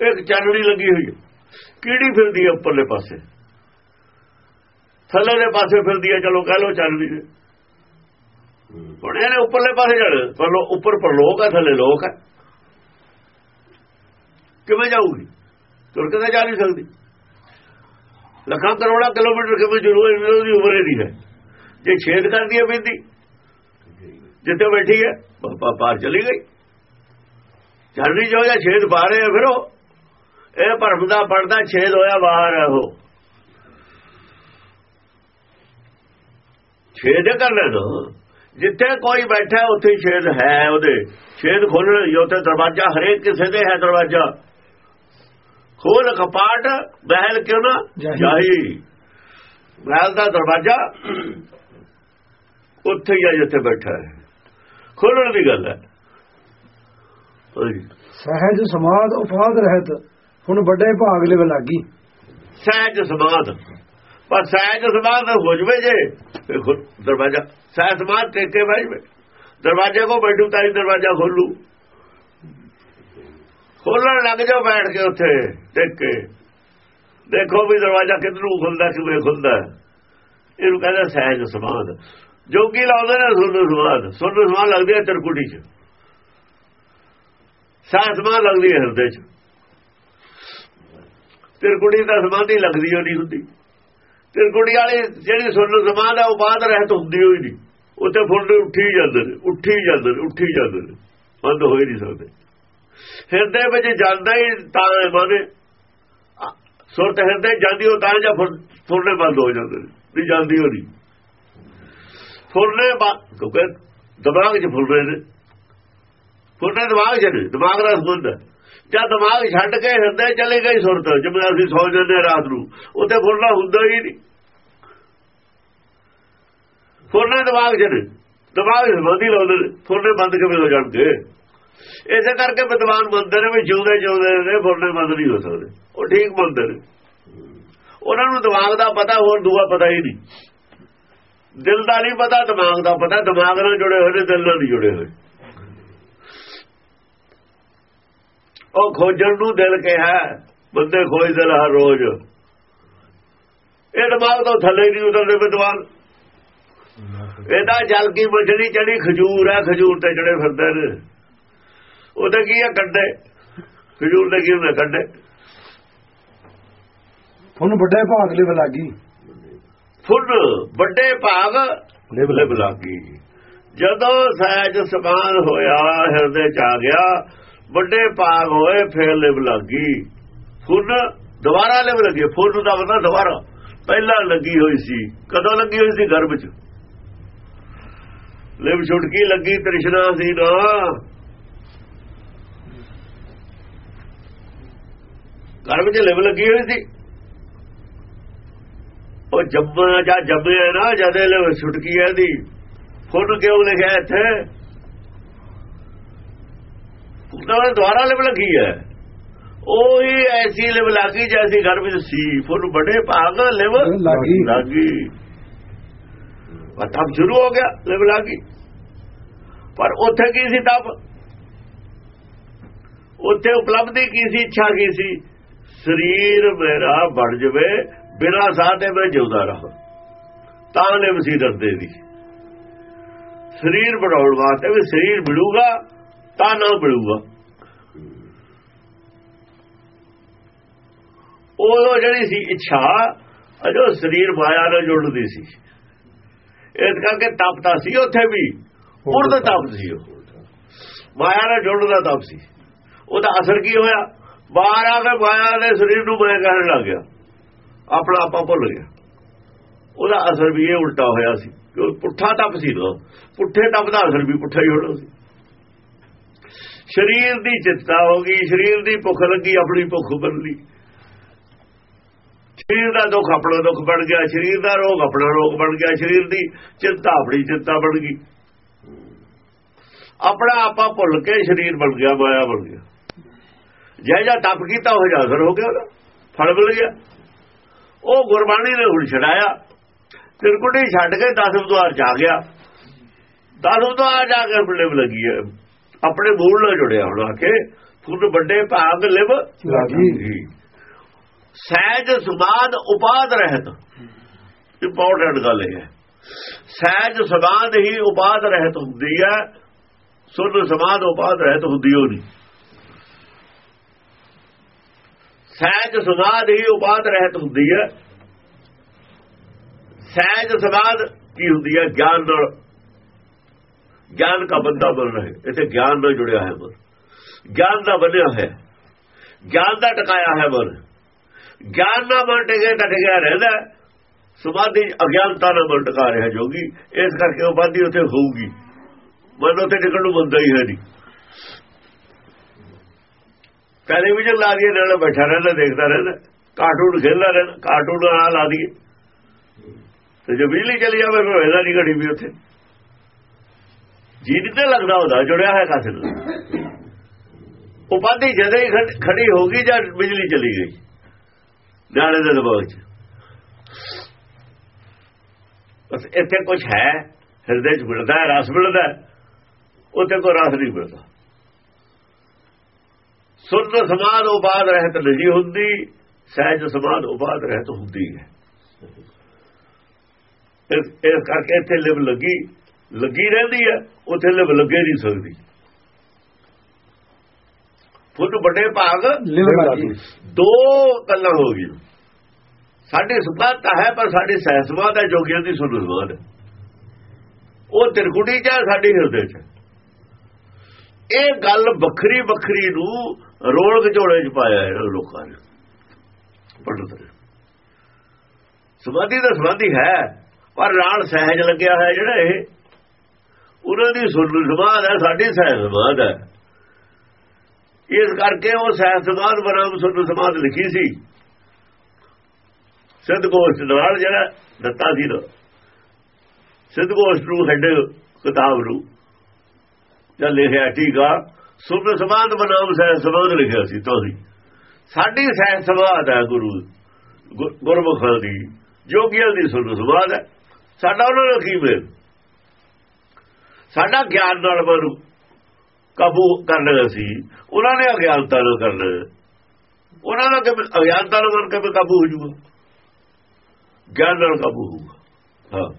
ਇੱਕ ਚੱਲਣੀ ਲੱਗੀ ਹੋਈ ਹੈ। ਕਿਹੜੀ ਫਿਰਦੀ ਹੈ ਉੱਪਰਲੇ ਪਾਸੇ? ਥੱਲੇ ਦੇ ਪਾਸੇ ਫਿਰਦੀ ਹੈ ਚਲੋ ਕਹਿ ਲੋ ਚੱਲਣੀ ਹੈ। ਹੁਣ ਇਹਨੇ ਉੱਪਰਲੇ ਪਾਸੇ ਜੜ। ਪਰ ਉੱਪਰ ਪਰ ਲੋਕ ਹੈ ਥੱਲੇ ਲੋਕ ਹੈ ਕਿਵੇਂ ਜਾਊਗੀ? ਤੁਰ ਕੇ ਜਾ ਨਹੀਂ ਸਕਦੀ। ਲੱਖਾਂ ਕਰੋੜਾਂ ਕਿਲੋਮੀਟਰ ਕਿਵੇਂ ਜੁਰੂ ਉਹਦੀ ਉਮਰ ਹੀ ਨਹੀਂ ਹੈ। ਜੇ ਛੇਦ ਕਰਦੀ ਹੈ ਬਿੰਦੀ ਜਿੱਥੇ ਬੈਠੀ ਹੈ ਬਾਬਾ ਪਾਰ ਚਲੀ ਗਈ। ਚੜਨੀ ਜਾਓ ਜਾਂ ਛੇਦ ਬਾਹਰ ਰਹੇ ਆ ਫਿਰ ਉਹ। ਇਹ ਭਰਮ ਦਾ ਪੜਦਾ ਛੇਦ ਹੋਇਆ ਬਾਹਰ ਹੈ ਉਹ। ਛੇਦ ਕਰ ਲੈ ਦੋ ਜਿੱਥੇ ਕੋਈ ਬੈਠਾ ਉੱਥੇ ਛੇਦ ਹੈ ਉਹਦੇ। ਛੇਦ ਖੋਲਣ ਉੱਥੇ ਦਰਵਾਜ਼ਾ ਹਰੇਕ ਕਿਸੇ ਦੇ ਹੈ ਦਰਵਾਜ਼ਾ। ਖੋਲ ਕਪਾਟ ਬਹਿਲ ਕਿਉਂ ਨਾ? ਜਾਹੀ। ਮਹਿਲ ਦਾ ਦਰਵਾਜ਼ਾ ਉੱਥੇ ਹੀ ਆ ਜਿੱਥੇ ਬੈਠਾ ਹੈ। ਖੋਲਣ ਦੀ ਗੱਲ ਹੈ। ਹਾਂਜੀ। ਸਹਿਜ ਸਮਾਧ ਉਪਾਦ ਰਹਿਤ ਹੁਣ ਵੱਡੇ ਭਾਗ ਲਿਵ ਲੱਗੀ। ਸਹਿਜ ਸਮਾਧ। ਪਰ ਸਹਿਜ ਸਮਾਧ ਹੋ ਜਵੇ ਜੇ ਦਰਵਾਜ਼ਾ ਸਹਿਜ ਸਮਾਧ ਟੇਕੇ ਬਾਈ ਦਰਵਾਜ਼ੇ ਕੋ ਬੈਠੂ ਤਾਂ ਹੀ ਦਰਵਾਜ਼ਾ ਖੋਲੂ। ਖੋਲਣ ਲੱਗ ਜਾਓ ਬੈਠ ਕੇ ਉੱਥੇ ਟੇਕ ਕੇ। ਦੇਖੋ ਵੀ ਦਰਵਾਜ਼ਾ ਕਿੱਧਰੋਂ ਖੁੱਲਦਾ, ਕਿਵੇਂ ਖੁੱਲਦਾ। ਇਹਨੂੰ ਕਹਿੰਦਾ ਸਹਿਜ ਸਮਾਧ। ਜੋਗੀ ਲਾਉਂਦੇ ਨੇ ਸੁਣ ਸਮਾਧ। ਸੁਣ ਸਮਾਧ ਲੱਗਦੀ ਹੈ ਤਿਰਕੁਟੀ 'ਚ। ਸਹਿਜ ਸਮਾਧ ਲੱਗਦੀ ਹੈ ਹਿਰਦੇ 'ਚ। ਤਿਰਕੁੜੀ ਦਾ ਸਮਾਧੀ ਲੱਗਦੀ ਹੋਣੀ ਹੁੰਦੀ। ਤਿਰਕੁੜੀ ਵਾਲੀ ਜਿਹੜੀ ਸੁਣ ਸਮਾਧ ਹੈ ਉਹ ਬਾਅਦ ਰਹਿਤ ਹੁੰਦੀ ਹੋਈ ਨਹੀਂ, ਉੱਥੇ ਫੁੱਲ ਉੱਠੀ ਜਾਂਦੇ ਨੇ, ਉੱਠੀ ਜਾਂਦੇ ਨੇ, ਉੱਠੀ ਜਾਂਦੇ ਨੇ, ਬੰਦ ਹੋ ਹੀ ਨਹੀਂ ਸਕਦੇ। ਹਿਰਦੇ ਵਿੱਚ ਜਾਂਦਾ ਹੀ ਤਾਂ ਮਨ ਸੁਰਤ ਹਿਰਦੇ ਜਾਂਦੀ ਹੋ ਤਾਂ ਜਾਂ ਫੁੱਲਨੇ ਬੰਦ ਹੋ ਜਾਂਦੇ ਨੇ ਨਹੀਂ ਜਾਂਦੀ ਹੋ ਨਹੀਂ। ਫੁੱਲਨੇ ਕਿਉਂਕਿ ਦਿਮਾਗ 'ਚ ਫੁੱਲ ਰਹੇ ਨੇ। ਫੁੱਲਨੇ ਦਿਮਾਗ 'ਚ ਨੇ, ਦਿਮਾਗ ਨਾਲ ਸੰਬੰਧ ਹੈ। ਜਾਂ ਦਿਮਾਗ ਛੱਡ ਕੇ ਹਿਰਦੇ ਚਲੇ ਗਈ ਸੁਰਤ, ਜਿਵੇਂ ਅਸੀਂ ਸੌ ਜਾਂਦੇ ਹਾਂ ਰਾਤ ਨੂੰ, ਉੱਥੇ ਫੁਰਨਾ ਹੁੰਦਾ ਹੀ ਨਹੀਂ। ਫੁਰਨਾ ਦਿਮਾਗ 'ਚ ਨੇ, ਦਿਮਾਗ ਸੰਬੰਧੀ ਲਾਉਂਦੇ ਨੇ ਫੁੱਲਨੇ ਬੰਦ ਕਿਵੇਂ ਹੋ ਜਾਣਗੇ? ਇਸੇ ਕਰਕੇ ਵਿਦਵਾਨ ਮੰਨਦੇ ਨੇ ਵੀ ਜਿਉਂਦੇ ਜਿਉਂਦੇ ਨੇ, ਫੁਰਨੇ ਬੰਦ ਨਹੀਂ ਹੋ ਸਕਦੇ। ਉਹ ਠੀਕ ਮੰਨਦੇ ਨੇ। ਉਹਨਾਂ ਨੂੰ ਦਿਮਾਗ ਦਾ ਪਤਾ, ਹੋਰ ਦੂਆ ਪਤਾ ਹੀ ਨਹੀਂ। ਦਿਲ ਦਾ ਨਹੀਂ ਪਤਾ, ਦਿਮਾਗ ਦਾ ਪਤਾ, ਦਿਮਾਗ ਨਾਲ ਜੁੜੇ ਹੋਏ ਨੇ, ਦਿਲ ਨਾਲ ਨਹੀਂ ਜੁੜੇ ਹੋਏ। ਉਹ ਖੋਜਣ ਨੂੰ ਦਿਲ ਕਿਹਾ ਬੰਦੇ ਖੋਜਦੇ ਹਰ ਰੋਜ਼। ਇਹ ਦਿਮਾਗ ਤੋਂ ਥੱਲੇ ਨਹੀਂ ਉਤਰਦੇ ਵਿਦਵਾਨ ਇਹਦਾ ਜਲ ਕੀ ਮਛਲੀ ਚੜੀ ਖਜੂਰ ਹੈ ਖਜੂਰ ਤੇ ਜਿਹੜੇ ਫਿਰਦੇ ਨੇ। ਉਹਦੇ ਕੀ ਹੈ ਕੰਡੇ ਖਜੂਰ ਦੇ ਕੀ ਹੁੰਦੇ ਕੰਡੇ ਹੁਣ ਵੱਡੇ ਭਾਗ ਲਿਵ ਲੱਗੀ ਫੁੱਲ ਵੱਡੇ ਭਾਗ ਲਿਵ ਲਿਵ ਲੱਗੀ ਜਦੋਂ ਸਹਿਜ ਸਮਾਨ ਹੋਇਆ ਹਿਰਦੇ ਚ ਆ ਗਿਆ ਵੱਡੇ ਭਾਗ ਹੋਏ, ਫੇਰ ਲਿਵ ਲੱਗੀ। ਫੁੱਲ ਦੁਬਾਰਾ ਲਿਵ ਲੱਗੀ, ਫੁੱਲ ਦਾ ਮਤਲਬ ਦੁਬਾਰਾ। ਪਹਿਲਾਂ ਲੱਗੀ ਹੋਈ ਸੀ, ਕਦੋਂ ਲੱਗੀ ਹੋਈ ਸੀ? ਗਰਭ ਚ। ਲਿਵ ਛੁਟਕੀ ਲੱਗੀ, ਤ੍ਰਿਸ਼ਨਾ ਸੀ ਨਾ। ਗਰਭ ਚ ਲਿਵ ਲੱਗੀ ਹੋਈ ਸੀ। ਉਹ ਜੰਮਾ ਜਾਂ ਜੰਮਿਆ ਨਾ, ਜਦੇ ਲਿਵ ਛੁਟਕੀ ਹੈ ਦੀ ਫੁੱਲ ਕਿਉਂ ਲਿਖਿਆ ਇੱਥੇ? ਉਹਨਾਂ ਦੁਆਰਾ ਲਿਵ ਲੱਗੀ ਹੈ? ਉਹੀ ਐਸੀ ਲਿਵ ਲੱਗੀ ਜੈਸੀ ਗਰਭ ਵਿੱਚ ਸੀ। ਫੁੱਲ ਬੜੇ ਭਾਗ ਲਿਵ ਲੱਗੀ। ਤਬ ਸ਼ੁਰੂ ਹੋ ਗਿਆ ਲਿਵ ਲੱਗੀ ਪਰ ਉੱਥੇ ਕੀ ਸੀ ਤਬ ਉੱਥੇ ਉਪਲਬਧੀ ਕੀ ਸੀ ਇੱਛਾ ਕੀ ਸੀ? ਸਰੀਰ ਮੇਰਾ ਬਣ ਜਵੇ ਬਿਨਾਂ ਦੇ ਮੈਂ ਜਿਉਂਦਾ ਰਹਾ। ਤਾਂ ਲਿਵ ਸੀ ਦਰਦੇ ਦੀ ਸਰੀਰ ਬਣਾਉਣ ਵਾਸਤੇ ਵੀ ਸਰੀਰ ਮਿਲੂਗਾ। ਤਾਂ ਨਾ ਮਿਲੂਗਾ ਉਹ ਜਿਹੜੀ ਸੀ ਇੱਛਾ ਅਜੋ ਸਰੀਰ ਮਾਇਆ ਨਾਲ ਜੁੜਦੀ ਸੀ। ਇਸ ਕਰਕੇ ਤਪਤਾ ਸੀ ਉੱਥੇ ਵੀ। ਉਰਦ ਤਪ ਸੀ ਉਹ। ਮਾਇਆ ਨਾਲ ਜੁੜਦਾ ਤਪ ਸੀ। ਉਹਦਾ ਅਸਰ ਕੀ ਹੋਇਆ? ਬਾਹਰ ਆ ਕੇ ਮਾਇਆ ਦੇ ਸਰੀਰ ਨੂੰ ਮੈਂ ਕਹਿਣ ਲੱਗ ਗਿਆ। ਆਪਣਾ ਆਪਾ ਭੁੱਲ ਗਿਆ। ਉਹਦਾ ਅਸਰ ਵੀ ਇਹ ਉਲਟਾ ਹੋਇਆ ਸੀ ਕਿ ਪੁੱਠਾ ਤਪ ਸੀ ਨਾ ਪੁੱਠੇ ਤਪ ਦਾ ਅਸਰ ਵੀ ਪੁੱਠਾ ਹੀ ਹੋਣਾ ਸੀ। ਸਰੀਰ ਦੀ ਚਿੰਤਾ ਹੋ ਗਈ, ਸਰੀਰ ਦੀ ਭੁੱਖ ਲੱਗੀ, ਆਪਣੀ ਭੁੱਖ ਬਦਲੀ ਸਰੀਰ ਦਾ ਦੁੱਖ ਆਪਣਾ ਦੁੱਖ ਬਣ ਗਿਆ, ਸਰੀਰ ਦਾ ਰੋਗ ਆਪਣਾ ਰੋਗ ਬਣ ਗਿਆ, ਸਰੀਰ ਦੀ ਚਿੰਤਾ ਆਪਣੀ ਚਿੰਤਾ ਬਣ ਗਈ। ਆਪਣਾ ਆਪਾ ਭੁੱਲ ਕੇ ਸਰੀਰ ਬਣ ਗਿਆ, ਮਾਇਆ ਬਣ ਗਿਆ। ਜੈ ਜਾ ਤਪ ਕੀਤਾ ਹੋ ਜਾਸਰ ਹੋ ਗਿਆ ਉਹਦਾ, ਫਲ ਮਿਲ ਗਿਆ। ਉਹ ਗੁਰਬਾਣੀ ਨੇ ਹੁਣ ਛਡਾਇਆ। ਤਿਰਕੁਟੀ ਛੱਡ ਕੇ 10 ਦੁਆਰ ਜਾ ਗਿਆ। 10 ਦੁਆਰ ਜਾ ਕੇ ਬੁੱਲੇ ਲੱਗੀ ਹੈ। ਆਪਣੇ ਮੂਲ ਨਾਲ ਜੁੜਿਆ ਹੁਣ ਕੇ ਫੁੱਟ ਵੱਡੇ ਭਾਗ ਲਿਵ ਲਾਗੀ। ਸਹਿਜ ਸੁਬਾਦ ਉਪਾਦ ਰਹਿਤ। ਇੰਪੋਰਟੈਂਟ ਗੱਲ ਇਹ ਹੈ। ਸਹਿਜ ਸੁਬਾਦ ਹੀ ਉਪਾਦ ਰਹਿਤ ਹੁੰਦੀ ਹੈ। ਸੁਨ ਸਮਾਦ ਉਪਾਦ ਰਹਿਤ ਹੁੰਦੀ ਹੋ ਨਹੀਂ। ਸਹਿਜ ਸੁਬਾਦ ਹੀ ਉਪਾਦ ਰਹਿਤ ਹੁੰਦੀ ਹੈ। ਸਹਿਜ ਸੁਬਾਦ ਕੀ ਹੁੰਦੀ ਹੈ? ਗਿਆਨ ਨਾਲ ਗਿਆਨ ਦਾ ਬੰਦਾ ਬਣ ਰਿਹਾ ਇੱਥੇ ਗਿਆਨ ਨਾਲ ਜੁੜਿਆ ਹੈ ਮਨ ਗਿਆਨ ਦਾ ਬਣਿਆ ਹੈ ਗਿਆਨ ਦਾ ਟਿਕਾਇਆ ਹੈ ਮਨ ਗਿਆਨ ਨਾਲ ਮਨ ਟਿਕਿਆ ਤਾਂ ਟਿਕਿਆ ਰਹਿੰਦਾ ਸਮਾਧੀ ਅਗਿਆਨਤਾ ਨਾਲ ਮਨ ਟਿਕਾ ਰਿਹਾ ਜੋਗੀ ਇਸ ਕਰਕੇ ਉਪਾਧੀ ਉੱਥੇ ਹੋਊਗੀ ਮਨ ਉੱਥੇ ਟਿਕਣ ਨੂੰ ਬੰਦਾ ਹੀ ਹੈ ਨਹੀਂ ਟੈਲੀਵਿਜ਼ਨ ਲਾ ਕੇ ਨਾਲ ਬੈਠਾ ਰਹਿੰਦਾ ਦੇਖਦਾ ਰਹਿੰਦਾ ਕਾਰਟੂਨ ਖੇਲਦਾ ਰਹਿੰਦਾ ਕਾਰਟੂਨ ਨਾਲ ਲਾ ਦਈਏ ਤੇ ਜੇ ਬਿਜਲੀ ਚਲੀ ਜਾਵੇ ਫਿਰ ਹੋਏਗਾ ਨਹੀਂ ਘੜੀ ਵੀ ਉੱਥੇ ਜੀਦ ਤੇ ਲੱਗਦਾ ਹੁੰਦਾ, ਜੁੜਿਆ ਹੈ ਕਾਸੇ ਨਾਲ ਉਪਾਧੀ ਜਦੋਂ ਹੀ ਖੜੀ ਹੋ ਗਈ ਜਾਂ ਬਿਜਲੀ ਚਲੀ ਗਈ ਨਾਲੇ ਦੇ ਦਬਾਅ ਚ। ਬਸ ਇੱਥੇ ਕੁਝ ਹੈ, ਹਿਰਦੇ ਚ ਮਿਲਦਾ ਹੈ, ਰਸ ਮਿਲਦਾ ਉੱਥੇ ਕੋਈ ਰਸ ਨਹੀਂ ਮਿਲਦਾ। ਸੁਰਤ ਸਮਾਦ ਉਪਾਦ ਰਹਿਤ ਨਹੀਂ ਹੁੰਦੀ, ਸਹਿਜ ਸਮਾਦ ਉਪਾਦ ਰਹਿਤ ਹੁੰਦੀ ਹੈ। ਇਸ ਇਸ ਕਰਕੇ ਇੱਥੇ ਲਿਵ ਲੱਗੀ। ਲੱਗੀ ਰਹਿੰਦੀ ਹੈ ਉੱਥੇ ਲਿਵ ਲੱਗੇ ਨਹੀਂ ਸਕਦੀ। ਫੁੱਟ ਵੱਡੇ ਭਾਗ ਦੋ ਗੱਲਾਂ ਹੋ ਗਈਆਂ। ਸਾਡੀ ਸੁਭਾਤ ਹੈ ਪਰ ਸਾਡੀ ਸਹਿਸਵਾਦ ਹੈ ਜੋਗੀਆਂ ਦੀ ਸੁਨਸਵਾਦ ਹੈ। ਉਹ ਤਿਰਕੁਟੀ ਚ ਹੈ, ਸਾਡੀ ਹਿਰਦੇ ਚ ਹੈ। ਇਹ ਗੱਲ ਵੱਖਰੀ ਵੱਖਰੀ ਨੂੰ ਰੋਲ ਵਿਚੋਲੇ ਚ ਪਾਇਆ ਹੈ ਲੋਕਾਂ ਨੇ ਨੇ। ਸਮਾਧੀ ਦਾ ਸਮਾਧੀ ਹੈ ਪਰ ਨਾਲ ਸਹਿਜ ਲੱਗਿਆ ਹੋਇਆ ਜਿਹੜਾ ਇਹ। ਉਹਨਾਂ ਦੀ ਸੁਨ ਸਮਾਦ ਹੈ, ਸਾਡੀ ਸਹਿਜ ਸਮਾਦ ਹੈ। ਇਸ ਕਰਕੇ ਉਹ ਸਹਿ ਸਮਾਦ ਬਨਾਮ ਸੁਨ ਸਮਾਦ ਲਿਖੀ ਸੀ। ਸਿੱਧ ਗੋਸ਼ਟ ਨਾਲ ਜਿਹੜਾ ਦਿੱਤਾ ਸੀ ਨਾ ਸਿੱਧ ਗੋਸ਼ਟ ਨੂੰ ਹੈਡ ਕਿਤਾਬ ਨੂੰ ਜਾਂ ਲਿਖਿਆ ਟੀਕਾ ਸੁਨ ਸਮਾਦ ਬਨਾਮ ਸਹਿਜ ਸਮਾਦ ਲਿਖਿਆ ਸੀ ਤੋਹੀ ਸਾਡੀ ਸਹਿਜ ਸਮਾਦ ਹੈ ਗੁਰੂ ਗੁਰਮੁਖਾਂ ਦੀ, ਜੋਗੀਆਂ ਦੀ ਸੁਨ ਸਮਾਦ ਹੈ ਸਾਡਾ ਉਹਨਾਂ ਨਾਲ ਕੀ ਮੇਲ ਸਾਡਾ ਗਿਆਨ ਨਾਲ ਮਨ ਕਾਬੂ ਕਰਨਾ ਸੀ। ਉਹਨਾਂ ਨੇ ਅਗਿਆਨਤਾ ਨਾਲ ਕਰਨਾ। ਉਹਨਾਂ ਦਾ ਕਿਵੇਂ ਅਗਿਆਨਤਾ ਨਾਲ ਕਿਵੇਂ ਕਾਬੂ ਹੋ ਜੂਗਾ ਗਿਆਨ ਨਾਲ ਕਾਬੂ ਹੋਊਗਾ। ਹਾਂ।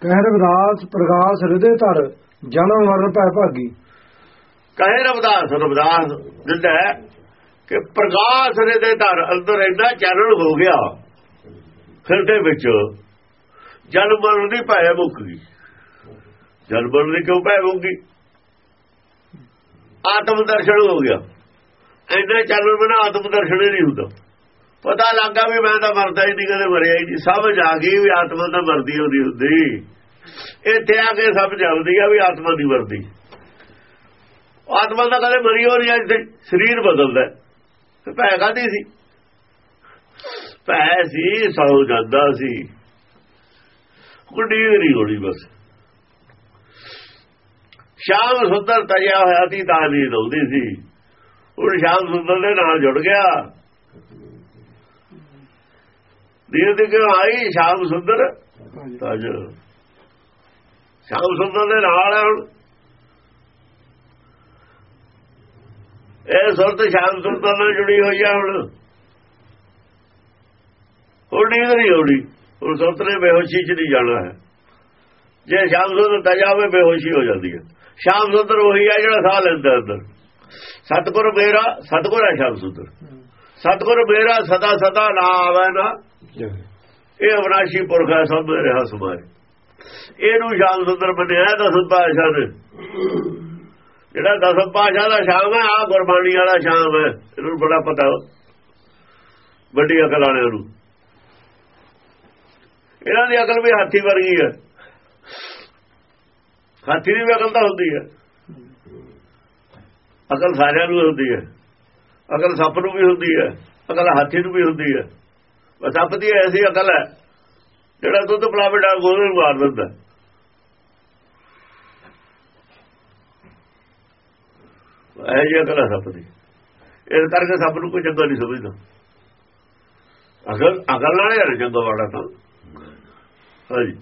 ਕਹਿ ਰਵਿਦਾਸ ਪ੍ਰਗਾਸ ਹਿਰਦੇ ਧਰ ਜਨਮ ਮਰਨ ਪੈ ਭਾਗੀ। ਕਹੇ ਰਬਦਾਸ ਰਬਦਾਸ ਦਿੰਦਾ ਕਿ ਪ੍ਰਕਾਸ਼ ਦੇ ਧਰ ਅੰਦਰ ਇੰਨਾ ਚਾਨਣ ਹੋ ਗਿਆ। ਫਿਰ ਦੇ ਵਿੱਚ ਜਨਮ ਮਰਨ ਦੀ ਭੈ ਮੁੱਕ ਗਈ। ਜਨਮ ਦੀ ਕਿਉਂ ਭੈ ਮੁੱਕ ਗਈ ਆਤਮ ਦਰਸ਼ਨ ਹੋ ਗਿਆ। ਇੰਨਾ ਚਾਨਣ ਬਿਨਾ ਆਤਮ ਦਰਸ਼ਨ ਹੀ ਨਹੀਂ ਹੁੰਦਾ। ਪਤਾ ਲੱਗਾ ਵੀ ਮੈਂ ਤਾਂ ਮਰਦਾ ਹੀ ਨਹੀਂ, ਕਦੇ ਮਰਿਆ ਹੀ ਨਹੀਂ। ਸਮਝ ਆ ਗਈ ਵੀ ਆਤਮਾ ਤਾਂ ਮਰਦੀ ਹੁੰਦੀ ਹੁੰਦੀ। ਇੱਥੇ ਆ ਕੇ ਸਭ ਜਲਦੀ ਆ ਵੀ ਆਤਮਾ ਦੀ ਮਰਦੀ। ਆਤਮਾ ਤਾਂ ਕਦੇ ਮਰੀ ਹੋ ਨਹੀਂ, ਅੱਜ ਸਰੀਰ ਬਦਲਦਾ ਤੇ ਭੈ ਕਾਦੀ ਸੀ? ਭੈ ਸੀ, ਸੌ ਜਾਂਦਾ ਸੀ। ਕੁੜੀ ਨਹੀਂ ਹੋਣੀ ਬਸ। ਸ਼ਾਮ ਸੁੰਦਰ ਤਜਿਆ ਹੋਇਆ ਸੀ, ਤਾਂ ਨਹੀਂ ਆਉਂਦੀ ਸੀ। ਹੁਣ ਸ਼ਾਮ ਸੁੰਦਰ ਦੇ ਨਾਲ ਜੁੜ ਗਿਆ। ਧੀਰੇ ਕਿਉਂ ਆਈ? ਸ਼ਾਮ ਸੁੰਦਰ? ਤਜ। ਸ਼ਾਮ ਸੁੰਦਰ ਦੇ ਨਾਲ ਹੈ ਹੁਣ। ਇਹ ਸੁਰਤ ਸ਼ਾਮ ਸੁੰਦਰ ਨਾਲ ਜੁੜੀ ਹੋਈ ਹੈ ਹੁਣ। ਹੁਣ ਨੀਂਦ ਨਹੀਂ ਆਉਣੀ। ਹੁਣ ਸੁਰਤ ਨੇ ਬੇਹੋਸ਼ੀ ਚ ਨਹੀਂ ਜਾਣਾ ਹੈ। ਜੇ ਸ਼ਾਮ ਸੁੰਦਰ ਤਜਾ ਹੋਵੇ, ਬੇਹੋਸ਼ੀ ਹੋ ਜਾਂਦੀ ਹੈ। ਸ਼ਾਮ ਸੁੰਦਰ ਉਹੀ ਹੈ ਜਿਹੜਾ ਸਾਹ ਲੈਂਦਾ ਅੰਦਰ। ਸਤਗੁਰ ਮੇਰਾ, ਸਤਗੁਰ ਹੈ ਸ਼ਾਮ ਸੁੰਦਰ। ਸਤਗੁਰ ਮੇਰਾ, ਸਦਾ ਸਦਾ ਨਾ ਆਵੇ ਨਾ। ਇਹ ਅਵਨਾਸ਼ੀ ਪੁਰਖ ਹੈ, ਸਭ ਦੇ ਰਿਹਾ ਸੁਭਾਏ ਇਹਨੂੰ ਸ਼ਾਮ ਸੁੰਦਰ ਬਣਿਆ ਦਸਮ ਪਾਸ਼ਾ ਨੇ। ਜਿਹੜਾ ਦਸਮ ਪਾਸ਼ਾ ਦਾ ਸ਼ਾਮ ਹੈ ਆ ਗੁਰਬਾਣੀ ਵਾਲਾ ਸ਼ਾਮ ਹੈ। ਇਹਨੂੰ ਬੜਾ ਪਤਾ ਵੱਡੀ ਅਕਲ ਵਾਲਿਆਂ ਨੂੰ। ਇਹਨਾਂ ਦੀ ਅਕਲ ਵੀ ਹਾਥੀ ਵਰਗੀ ਹੈ। ਹਾਥੀ ਦੀ ਵੀ ਅਕਲ ਤਾਂ ਹੁੰਦੀ ਹੈ। ਅਕਲ ਸਾਰਿਆਂ ਨੂੰ ਹੁੰਦੀ ਹੈ। ਅਕਲ ਸੱਪ ਨੂੰ ਵੀ ਹੁੰਦੀ ਹੈ। ਅਕਲ ਹਾਥੀ ਨੂੰ ਵੀ ਹੁੰਦੀ ਹੈ। ਬਸ ਸੱਪ ਦੀ ਐਸੀ ਅਕਲ ਹੈ, ਜਿਹੜਾ ਦੁੱਧ ਪਲਾਵੇ ਡਾਲ ਗੋਲੇ ਨੂੰ ਮਾਰ ਦਿੰਦਾ। ਇਹ ਜੀ ਅਕਲ ਹੈ ਸੱਪ ਦੀ। ਇਸ ਕਰਕੇ ਸੱਪ ਨੂੰ ਕੋਈ ਚੰਗਾ ਨਹੀਂ ਸਮਝਦਾ। ਅਕਲ ਅਕਲ ਨਾਲ ਹੀ ਚੰਗਾ ਵਾੜਾ ਤਾਂ। ਹਾਂਜੀ।